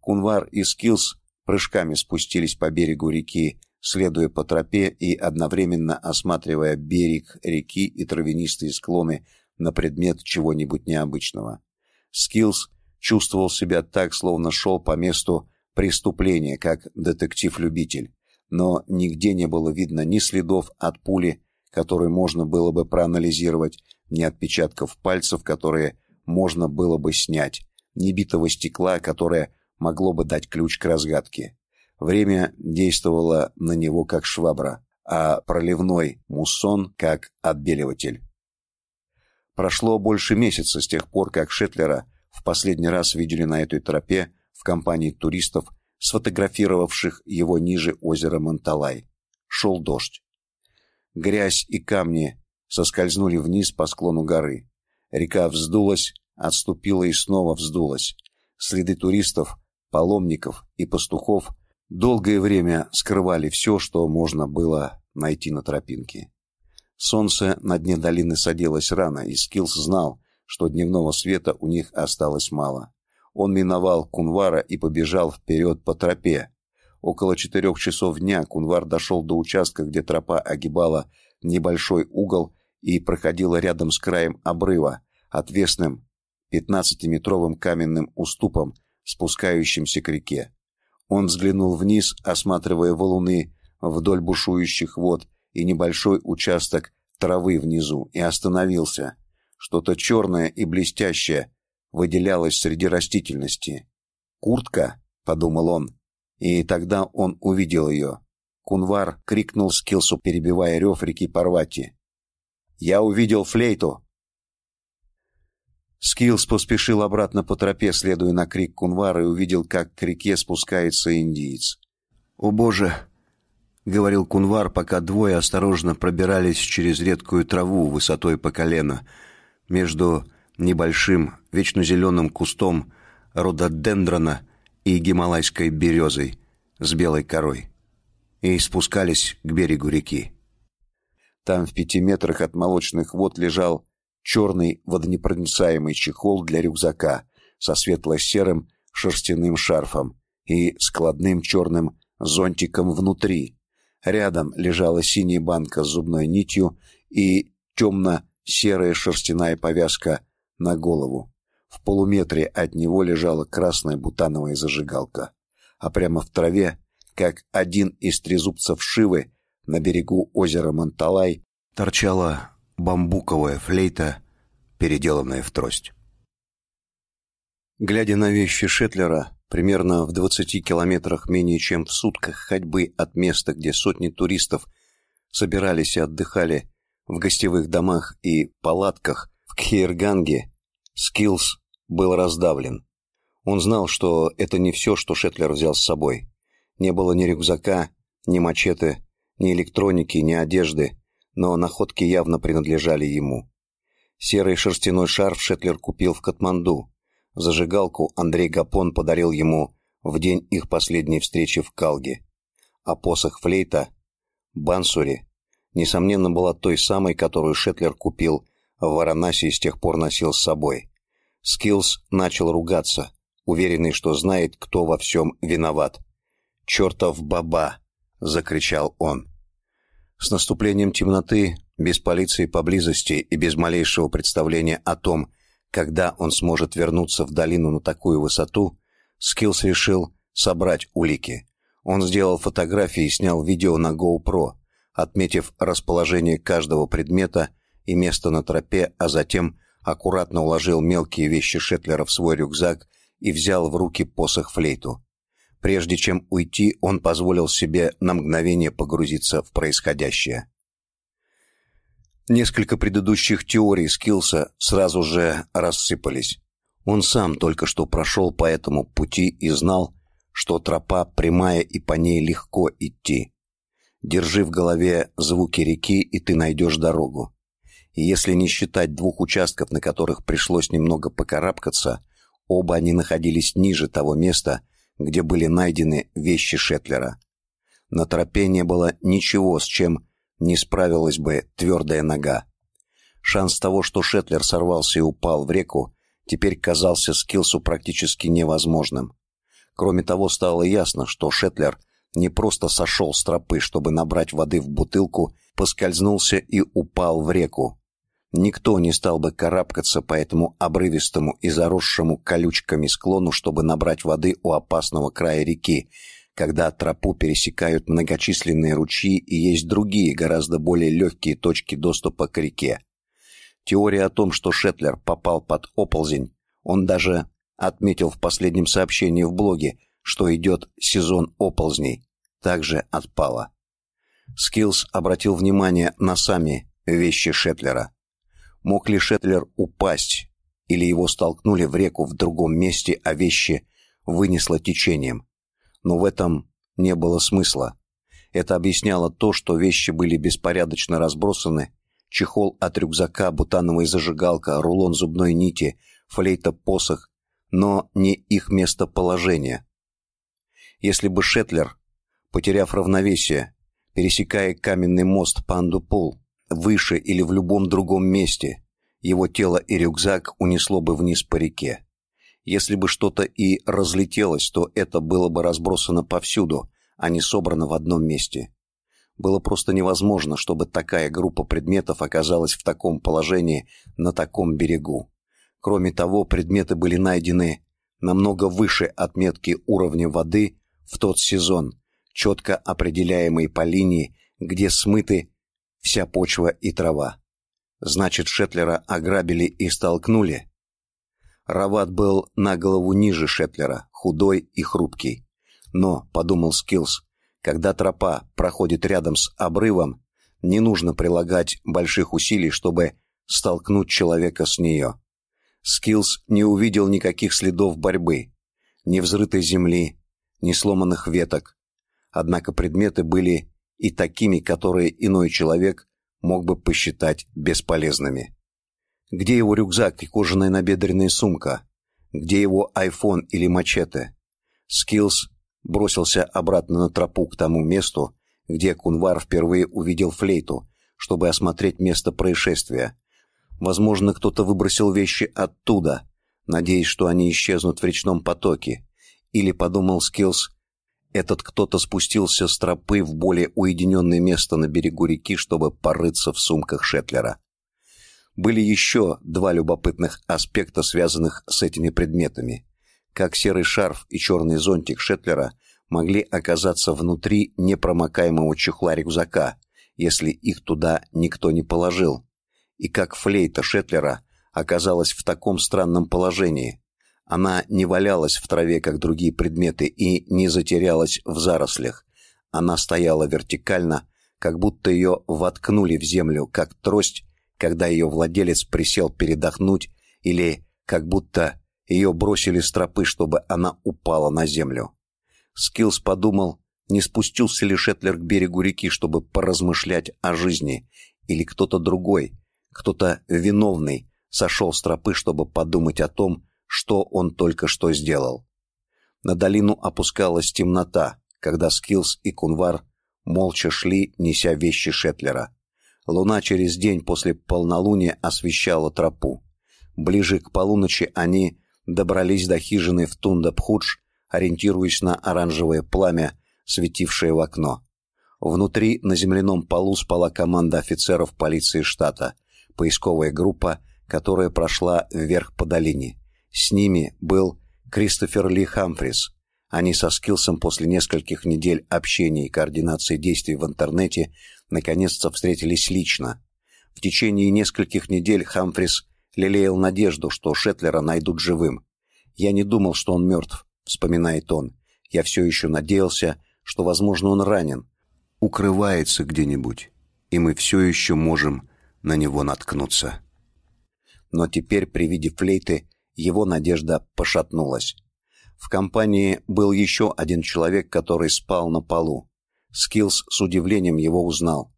Speaker 1: Кунвар и Скилс прыжками спустились по берегу реки, следуя по тропе и одновременно осматривая берег реки и травянистые склоны на предмет чего-нибудь необычного. Скилс чувствовал себя так, словно шел по месту преступления, как детектив-любитель, но нигде не было видно ни следов от пули, которые можно было бы проанализировать, ни отпечатков пальцев, которые можно было бы снять, ни битого стекла, которое могло бы дать ключ к разгадке. Время действовало на него как швабра, а проливной муссон как отбеливатель. Прошло больше месяца с тех пор, как Шетлера в последний раз видели на этой тропе в компании туристов, сфотографировавших его ниже озера Монталай. Шел дождь. Грязь и камни соскользнули вниз по склону горы. Река вздулась, отступила и снова вздулась. Следы туристов, паломников и пастухов – долгое время скрывали все, что можно было найти на тропинке. Солнце на дне долины садилось рано, и Скилс знал, что дневного света у них осталось мало. Он миновал Кунвара и побежал вперед по тропе. Около четырех часов дня Кунвар дошел до участка, где тропа огибала небольшой угол и проходила рядом с краем обрыва, отвесным пятнадцатиметровым каменным уступом, спускающимся к реке. Он взглянул вниз, осматривая валуны вдоль бушующих вод и небольшой участок травы внизу, и остановился. Что-то черное и блестящее выделялось среди растительности. «Куртка?» — подумал он. И тогда он увидел ее. Кунвар крикнул Скилсу, перебивая рев реки Парвати. «Я увидел флейту!» Скиллс поспешил обратно по тропе, следуя на крик Кунвара, и увидел, как к реке спускается индиец.
Speaker 2: «О боже!» — говорил Кунвар, пока двое осторожно пробирались через редкую траву высотой по колено, между небольшим вечно зеленым кустом рододендрона и гималайской березой с белой корой, и спускались к берегу реки.
Speaker 1: Там в пяти метрах от молочных вод лежал черный водонепроницаемый чехол для рюкзака со светло-серым шерстяным шарфом и складным черным зонтиком внутри. Рядом лежала синяя банка с зубной нитью и темно-серая шерстяная повязка на голову. В полуметре от него лежала красная бутановая зажигалка. А прямо в траве, как один из трезубцев Шивы, на берегу озера Монталай,
Speaker 2: торчала бамбуковая флейта, переделанная в трость.
Speaker 1: Глядя на вещи Шетлера, примерно в 20 километрах менее чем в сутках ходьбы от места, где сотни туристов собирались и отдыхали в гостевых домах и палатках в Кхейрганге, Скиллс был раздавлен. Он знал, что это не все, что Шетлер взял с собой. Не было ни рюкзака, ни мачете, ни электроники, ни одежды, но находки явно принадлежали ему. Серый шерстяной шарф Шетлер купил в Катманду. Зажигалку Андрей Гапон подарил ему в день их последней встречи в Калге. А посох флейта, Бансури, несомненно, была той самой, которую Шетлер купил в Варанаси и с тех пор носил с собой. Скиллс начал ругаться, уверенный, что знает, кто во всем виноват. «Чертов баба!» — закричал он. С наступлением темноты, без полиции поблизости и без малейшего представления о том, когда он сможет вернуться в долину на такую высоту, Скиллс решил собрать улики. Он сделал фотографии и снял видео на GoPro, отметив расположение каждого предмета и место на тропе, а затем аккуратно уложил мелкие вещи Шетлера в свой рюкзак и взял в руки посох-флейту. Прежде чем уйти, он позволил себе на мгновение погрузиться в происходящее. Несколько предыдущих теорий Скилса сразу же рассыпались. Он сам только что прошел по этому пути и знал, что тропа прямая и по ней легко идти. Держи в голове звуки реки, и ты найдешь дорогу. И если не считать двух участков, на которых пришлось немного покарабкаться, оба они находились ниже того места, где были найдены вещи Шетлера. На тропе не было ничего, с чем не справилась бы твердая нога. Шанс того, что Шетлер сорвался и упал в реку, теперь казался Скилсу практически невозможным. Кроме того, стало ясно, что Шетлер не просто сошел с тропы, чтобы набрать воды в бутылку, поскользнулся и упал в реку. Никто не стал бы карабкаться по этому обрывистому и заросшему колючками склону, чтобы набрать воды у опасного края реки, когда тропу пересекают многочисленные ручьи и есть другие, гораздо более легкие точки доступа к реке. Теория о том, что Шетлер попал под оползень, он даже отметил в последнем сообщении в блоге, что идет сезон оползней, также отпала. Скиллс обратил внимание на сами вещи Шетлера. Мог ли Шетлер упасть, или его столкнули в реку в другом месте, а вещи вынесло течением? Но в этом не было смысла. Это объясняло то, что вещи были беспорядочно разбросаны, чехол от рюкзака, бутановая зажигалка, рулон зубной нити, флейта-посох, но не их местоположение. Если бы Шетлер, потеряв равновесие, пересекая каменный мост Панду-Пул, выше или в любом другом месте, его тело и рюкзак унесло бы вниз по реке. Если бы что-то и разлетелось, то это было бы разбросано повсюду, а не собрано в одном месте. Было просто невозможно, чтобы такая группа предметов оказалась в таком положении на таком берегу. Кроме того, предметы были найдены намного выше отметки уровня воды в тот сезон, четко определяемой по линии, где смыты вся почва и трава. Значит, Шетлера ограбили и столкнули. Рават был на голову ниже Шетлера, худой и хрупкий. Но, подумал Скиллс, когда тропа проходит рядом с обрывом, не нужно прилагать больших усилий, чтобы столкнуть человека с нее. Скиллс не увидел никаких следов борьбы, ни взрытой земли, ни сломанных веток. Однако предметы были и такими, которые иной человек мог бы посчитать бесполезными. Где его рюкзак и кожаная набедренная сумка? Где его айфон или мачете? Скиллс бросился обратно на тропу к тому месту, где Кунвар впервые увидел флейту, чтобы осмотреть место происшествия. Возможно, кто-то выбросил вещи оттуда, надеясь, что они исчезнут в речном потоке. Или, подумал Скиллс, этот кто-то спустился с тропы в более уединенное место на берегу реки, чтобы порыться в сумках Шетлера. Были еще два любопытных аспекта, связанных с этими предметами. Как серый шарф и черный зонтик Шетлера могли оказаться внутри непромокаемого чехла рюкзака, если их туда никто не положил, и как флейта Шетлера оказалась в таком странном положении, она не валялась в траве, как другие предметы, и не затерялась в зарослях. Она стояла вертикально, как будто ее воткнули в землю, как трость, когда ее владелец присел передохнуть, или как будто ее бросили с тропы, чтобы она упала на землю. Скиллс подумал, не спустился ли Шетлер к берегу реки, чтобы поразмышлять о жизни, или кто-то другой, кто-то виновный, сошел с тропы, чтобы подумать о том, что он только что сделал. На долину опускалась темнота, когда Скилс и Кунвар молча шли, неся вещи Шетлера. Луна через день после полнолуния освещала тропу. Ближе к полуночи они добрались до хижины в Тундабхудж, ориентируясь на оранжевое пламя, светившее в окно. Внутри на земляном полу спала команда офицеров полиции штата, поисковая группа, которая прошла вверх по долине. С ними был Кристофер Ли Хамфрис. Они со Скилсом после нескольких недель общения и координации действий в интернете наконец-то встретились лично. В течение нескольких недель Хамфрис лелеял надежду, что Шетлера найдут живым. «Я не думал, что он мертв», — вспоминает он. «Я все еще надеялся, что, возможно, он ранен, укрывается где-нибудь, и мы все еще можем на него наткнуться». Но теперь при виде флейты его надежда пошатнулась. В компании был еще один человек, который спал на полу. Скиллс с удивлением его узнал.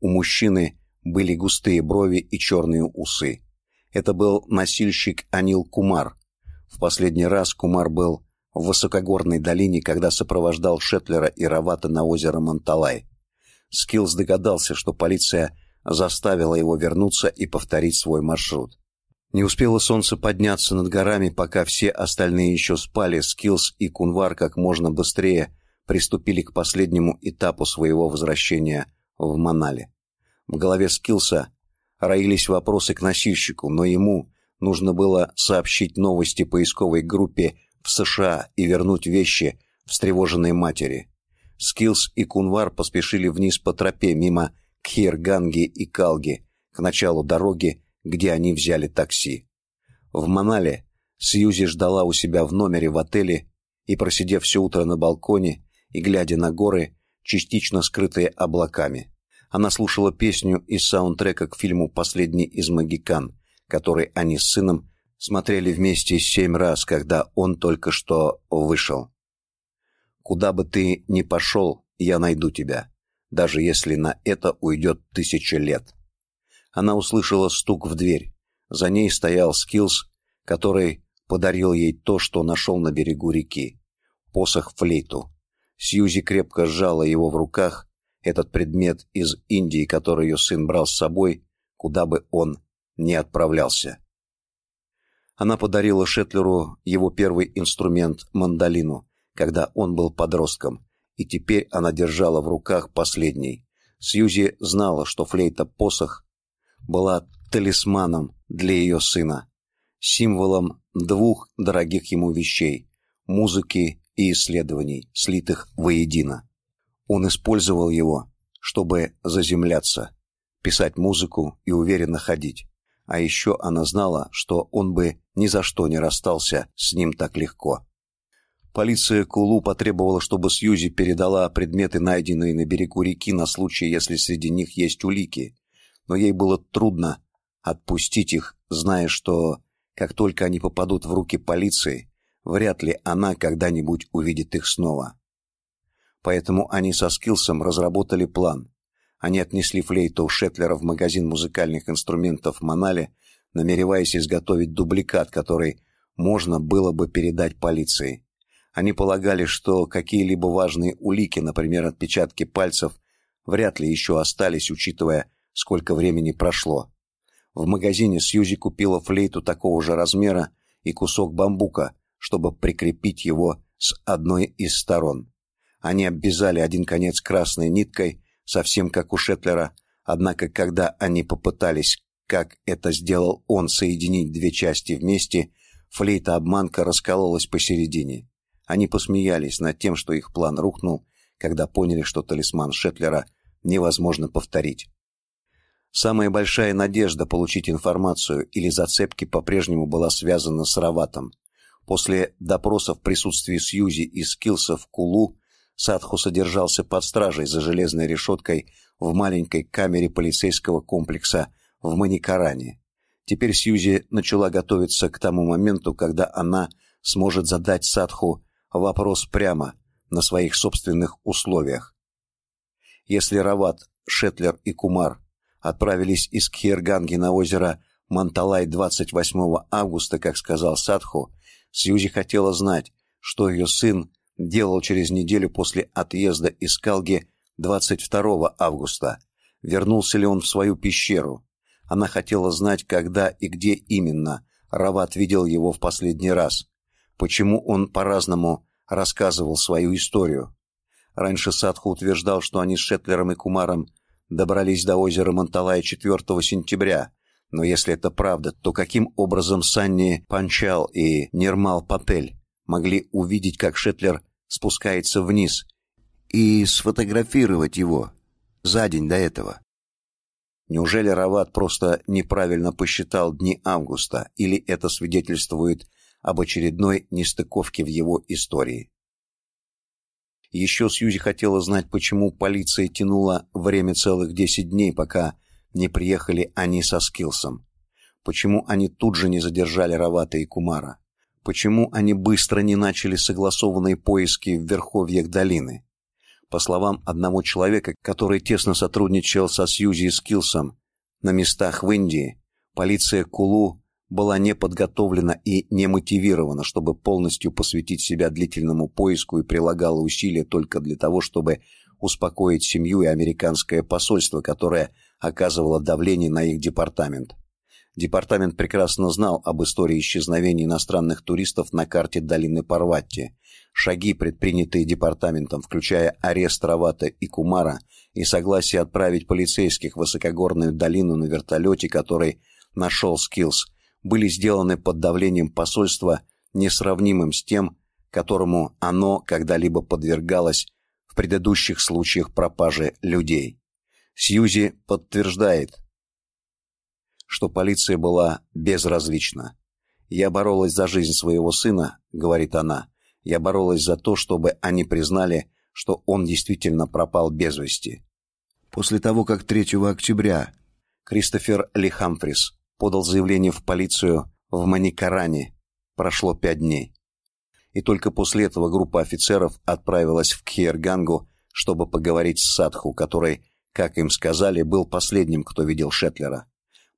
Speaker 1: У мужчины были густые брови и черные усы. Это был носильщик Анил Кумар. В последний раз Кумар был в высокогорной долине, когда сопровождал Шетлера и Равата на озеро Манталай. Скиллс догадался, что полиция заставила его вернуться и повторить свой маршрут. Не успело солнце подняться над горами, пока все остальные еще спали, Скиллс и Кунвар как можно быстрее приступили к последнему этапу своего возвращения в Манали. В голове Скиллса роились вопросы к носильщику, но ему нужно было сообщить новости поисковой группе в США и вернуть вещи встревоженной матери. Скиллс и Кунвар поспешили вниз по тропе мимо Кхирганги и Калги к началу дороги, где они взяли такси. В Манале Сьюзи ждала у себя в номере в отеле и, просидев все утро на балконе и глядя на горы, частично скрытые облаками, она слушала песню из саундтрека к фильму «Последний из магикан», который они с сыном смотрели вместе семь раз, когда он только что вышел. «Куда бы ты ни пошел, я найду тебя, даже если на это уйдет тысяча лет». Она услышала стук в дверь. За ней стоял Скиллс, который подарил ей то, что нашел на берегу реки — посох-флейту. Сьюзи крепко сжала его в руках, этот предмет из Индии, который ее сын брал с собой, куда бы он ни отправлялся. Она подарила Шетлеру его первый инструмент — мандолину, когда он был подростком, и теперь она держала в руках последний. Сьюзи знала, что флейта-посох была талисманом для ее сына, символом двух дорогих ему вещей — музыки и исследований, слитых воедино. Он использовал его, чтобы заземляться, писать музыку и уверенно ходить. А еще она знала, что он бы ни за что не расстался с ним так легко. Полиция Кулу потребовала, чтобы Сьюзи передала предметы, найденные на берегу реки, на случай, если среди них есть улики. Но ей было трудно отпустить их, зная, что как только они попадут в руки полиции, вряд ли она когда-нибудь увидит их снова. Поэтому они со Скилсом разработали план. Они отнесли флейту Шетлера в магазин музыкальных инструментов в Манале, намереваясь изготовить дубликат, который можно было бы передать полиции. Они полагали, что какие-либо важные улики, например, отпечатки пальцев, вряд ли еще остались, учитывая, сколько времени прошло. В магазине Сьюзи купила флейту такого же размера и кусок бамбука, чтобы прикрепить его с одной из сторон. Они обвязали один конец красной ниткой, совсем как у Шетлера, однако когда они попытались, как это сделал он, соединить две части вместе, флейта-обманка раскололась посередине. Они посмеялись над тем, что их план рухнул, когда поняли, что талисман Шетлера невозможно повторить. Самая большая надежда получить информацию или зацепки по-прежнему была связана с Раватом. После допросов в присутствии Сьюзи и Скилса в Кулу Садху содержался под стражей за железной решеткой в маленькой камере полицейского комплекса в Маникаране. Теперь Сьюзи начала готовиться к тому моменту, когда она сможет задать Садху вопрос прямо, на своих собственных условиях. Если Рават, Шетлер и Кумар отправились из Кхирганги на озеро Манталай 28 августа, как сказал Садху, Сьюзи хотела знать, что ее сын делал через неделю после отъезда из Калги 22 августа. Вернулся ли он в свою пещеру? Она хотела знать, когда и где именно Рават видел его в последний раз. Почему он по-разному рассказывал свою историю. Раньше Садху утверждал, что они с Шетлером и Кумаром добрались до озера Монталая 4 сентября. Но если это правда, то каким образом Санни Панчал и Нирмал Патель могли увидеть, как Шетлер спускается вниз, и сфотографировать его за день до этого. Неужели Рават просто неправильно посчитал дни августа, или это свидетельствует об очередной нестыковке в его истории? Еще Сьюзи хотела знать, почему полиция тянула время целых десять дней, пока не приехали они со Скилсом. Почему они тут же не задержали Равата и Кумара? Почему они быстро не начали согласованные поиски в верховьях долины? По словам одного человека, который тесно сотрудничал со Сьюзи и Скилсом, на местах в Индии, полиция Кулу была не подготовлена и не мотивирована, чтобы полностью посвятить себя длительному поиску и прилагала усилия только для того, чтобы успокоить семью и американское посольство, которое оказывало давление на их департамент. Департамент прекрасно знал об истории исчезновения иностранных туристов на карте долины Парвати. Шаги, предпринятые департаментом, включая арест Равата и Кумара и согласие отправить полицейских в высокогорную долину на вертолете, который нашел Скиллс, были сделаны под давлением посольства, несравнимым с тем, которому оно когда-либо подвергалось в предыдущих случаях пропажи людей. Сьюзи подтверждает, что полиция была безразлична. «Я боролась за жизнь своего сына», — говорит она. «Я боролась за то, чтобы они признали, что он действительно пропал без вести».
Speaker 2: После того, как 3 октября
Speaker 1: Кристофер Ли Хамфрис подал заявление в полицию в Маникаране, прошло пять дней. И только после этого группа офицеров отправилась в Кхиергангу, чтобы поговорить с Садху, который, как им сказали, был последним, кто видел Шетлера.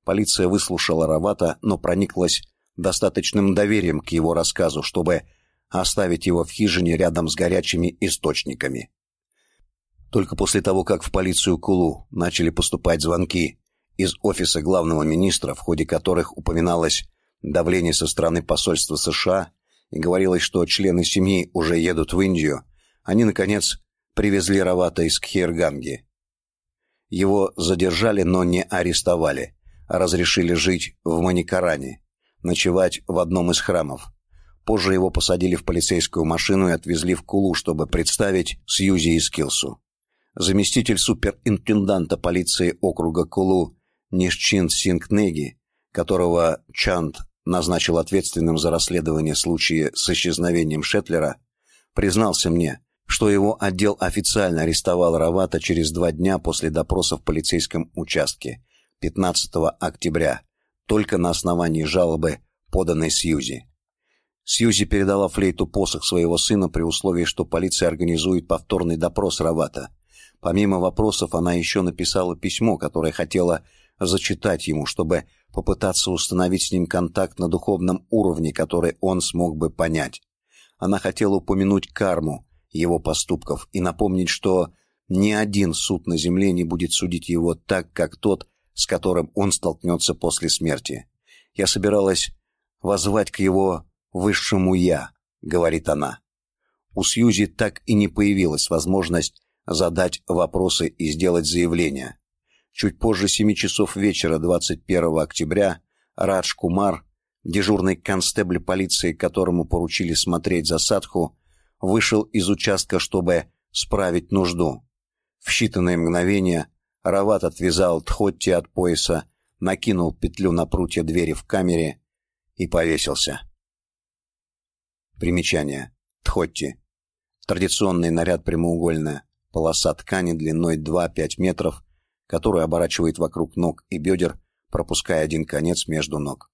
Speaker 1: Полиция выслушала Равата, но прониклась достаточным доверием к его рассказу, чтобы оставить его в хижине рядом с горячими источниками. Только после того, как в полицию Кулу начали поступать звонки из офиса главного министра, в ходе которых упоминалось давление со стороны посольства США и говорилось, что члены семьи уже едут в Индию, они наконец привезли Равата из Кхирганги. Его задержали, но не арестовали разрешили жить в Маникаране, ночевать в одном из храмов. Позже его посадили в полицейскую машину и отвезли в Кулу, чтобы представить Сьюзи и Скилсу. Заместитель суперинтенданта полиции округа Кулу Нишчин Сингнеги, которого Чанд назначил ответственным за расследование случая с исчезновением Шетлера, признался мне, что его отдел официально арестовал Равата через два дня после допроса в полицейском участке 15 октября, только на основании жалобы, поданной Сьюзи. Сьюзи передала флейту посох своего сына при условии, что полиция организует повторный допрос Равата. Помимо вопросов, она еще написала письмо, которое хотела зачитать ему, чтобы попытаться установить с ним контакт на духовном уровне, который он смог бы понять. Она хотела упомянуть карму его поступков и напомнить, что ни один суд на земле не будет судить его так, как тот, с которым он столкнется после смерти. Я собиралась воззвать к его высшему я, говорит она. У Сьюзи так и не появилась возможность задать вопросы и сделать заявление. Чуть позже семи часов вечера 21 октября Радж Кумар, дежурный констебль полиции, которому поручили смотреть за Садху, вышел из участка, чтобы справить нужду. В считанные мгновения Рават отвязал Тхотти от пояса, накинул петлю на прутья двери в камере и повесился. Примечание. Тхотти. Традиционный наряд прямоугольная полоса ткани длиной 2-5 метров, которую оборачивает вокруг ног и бедер, пропуская один конец между ног.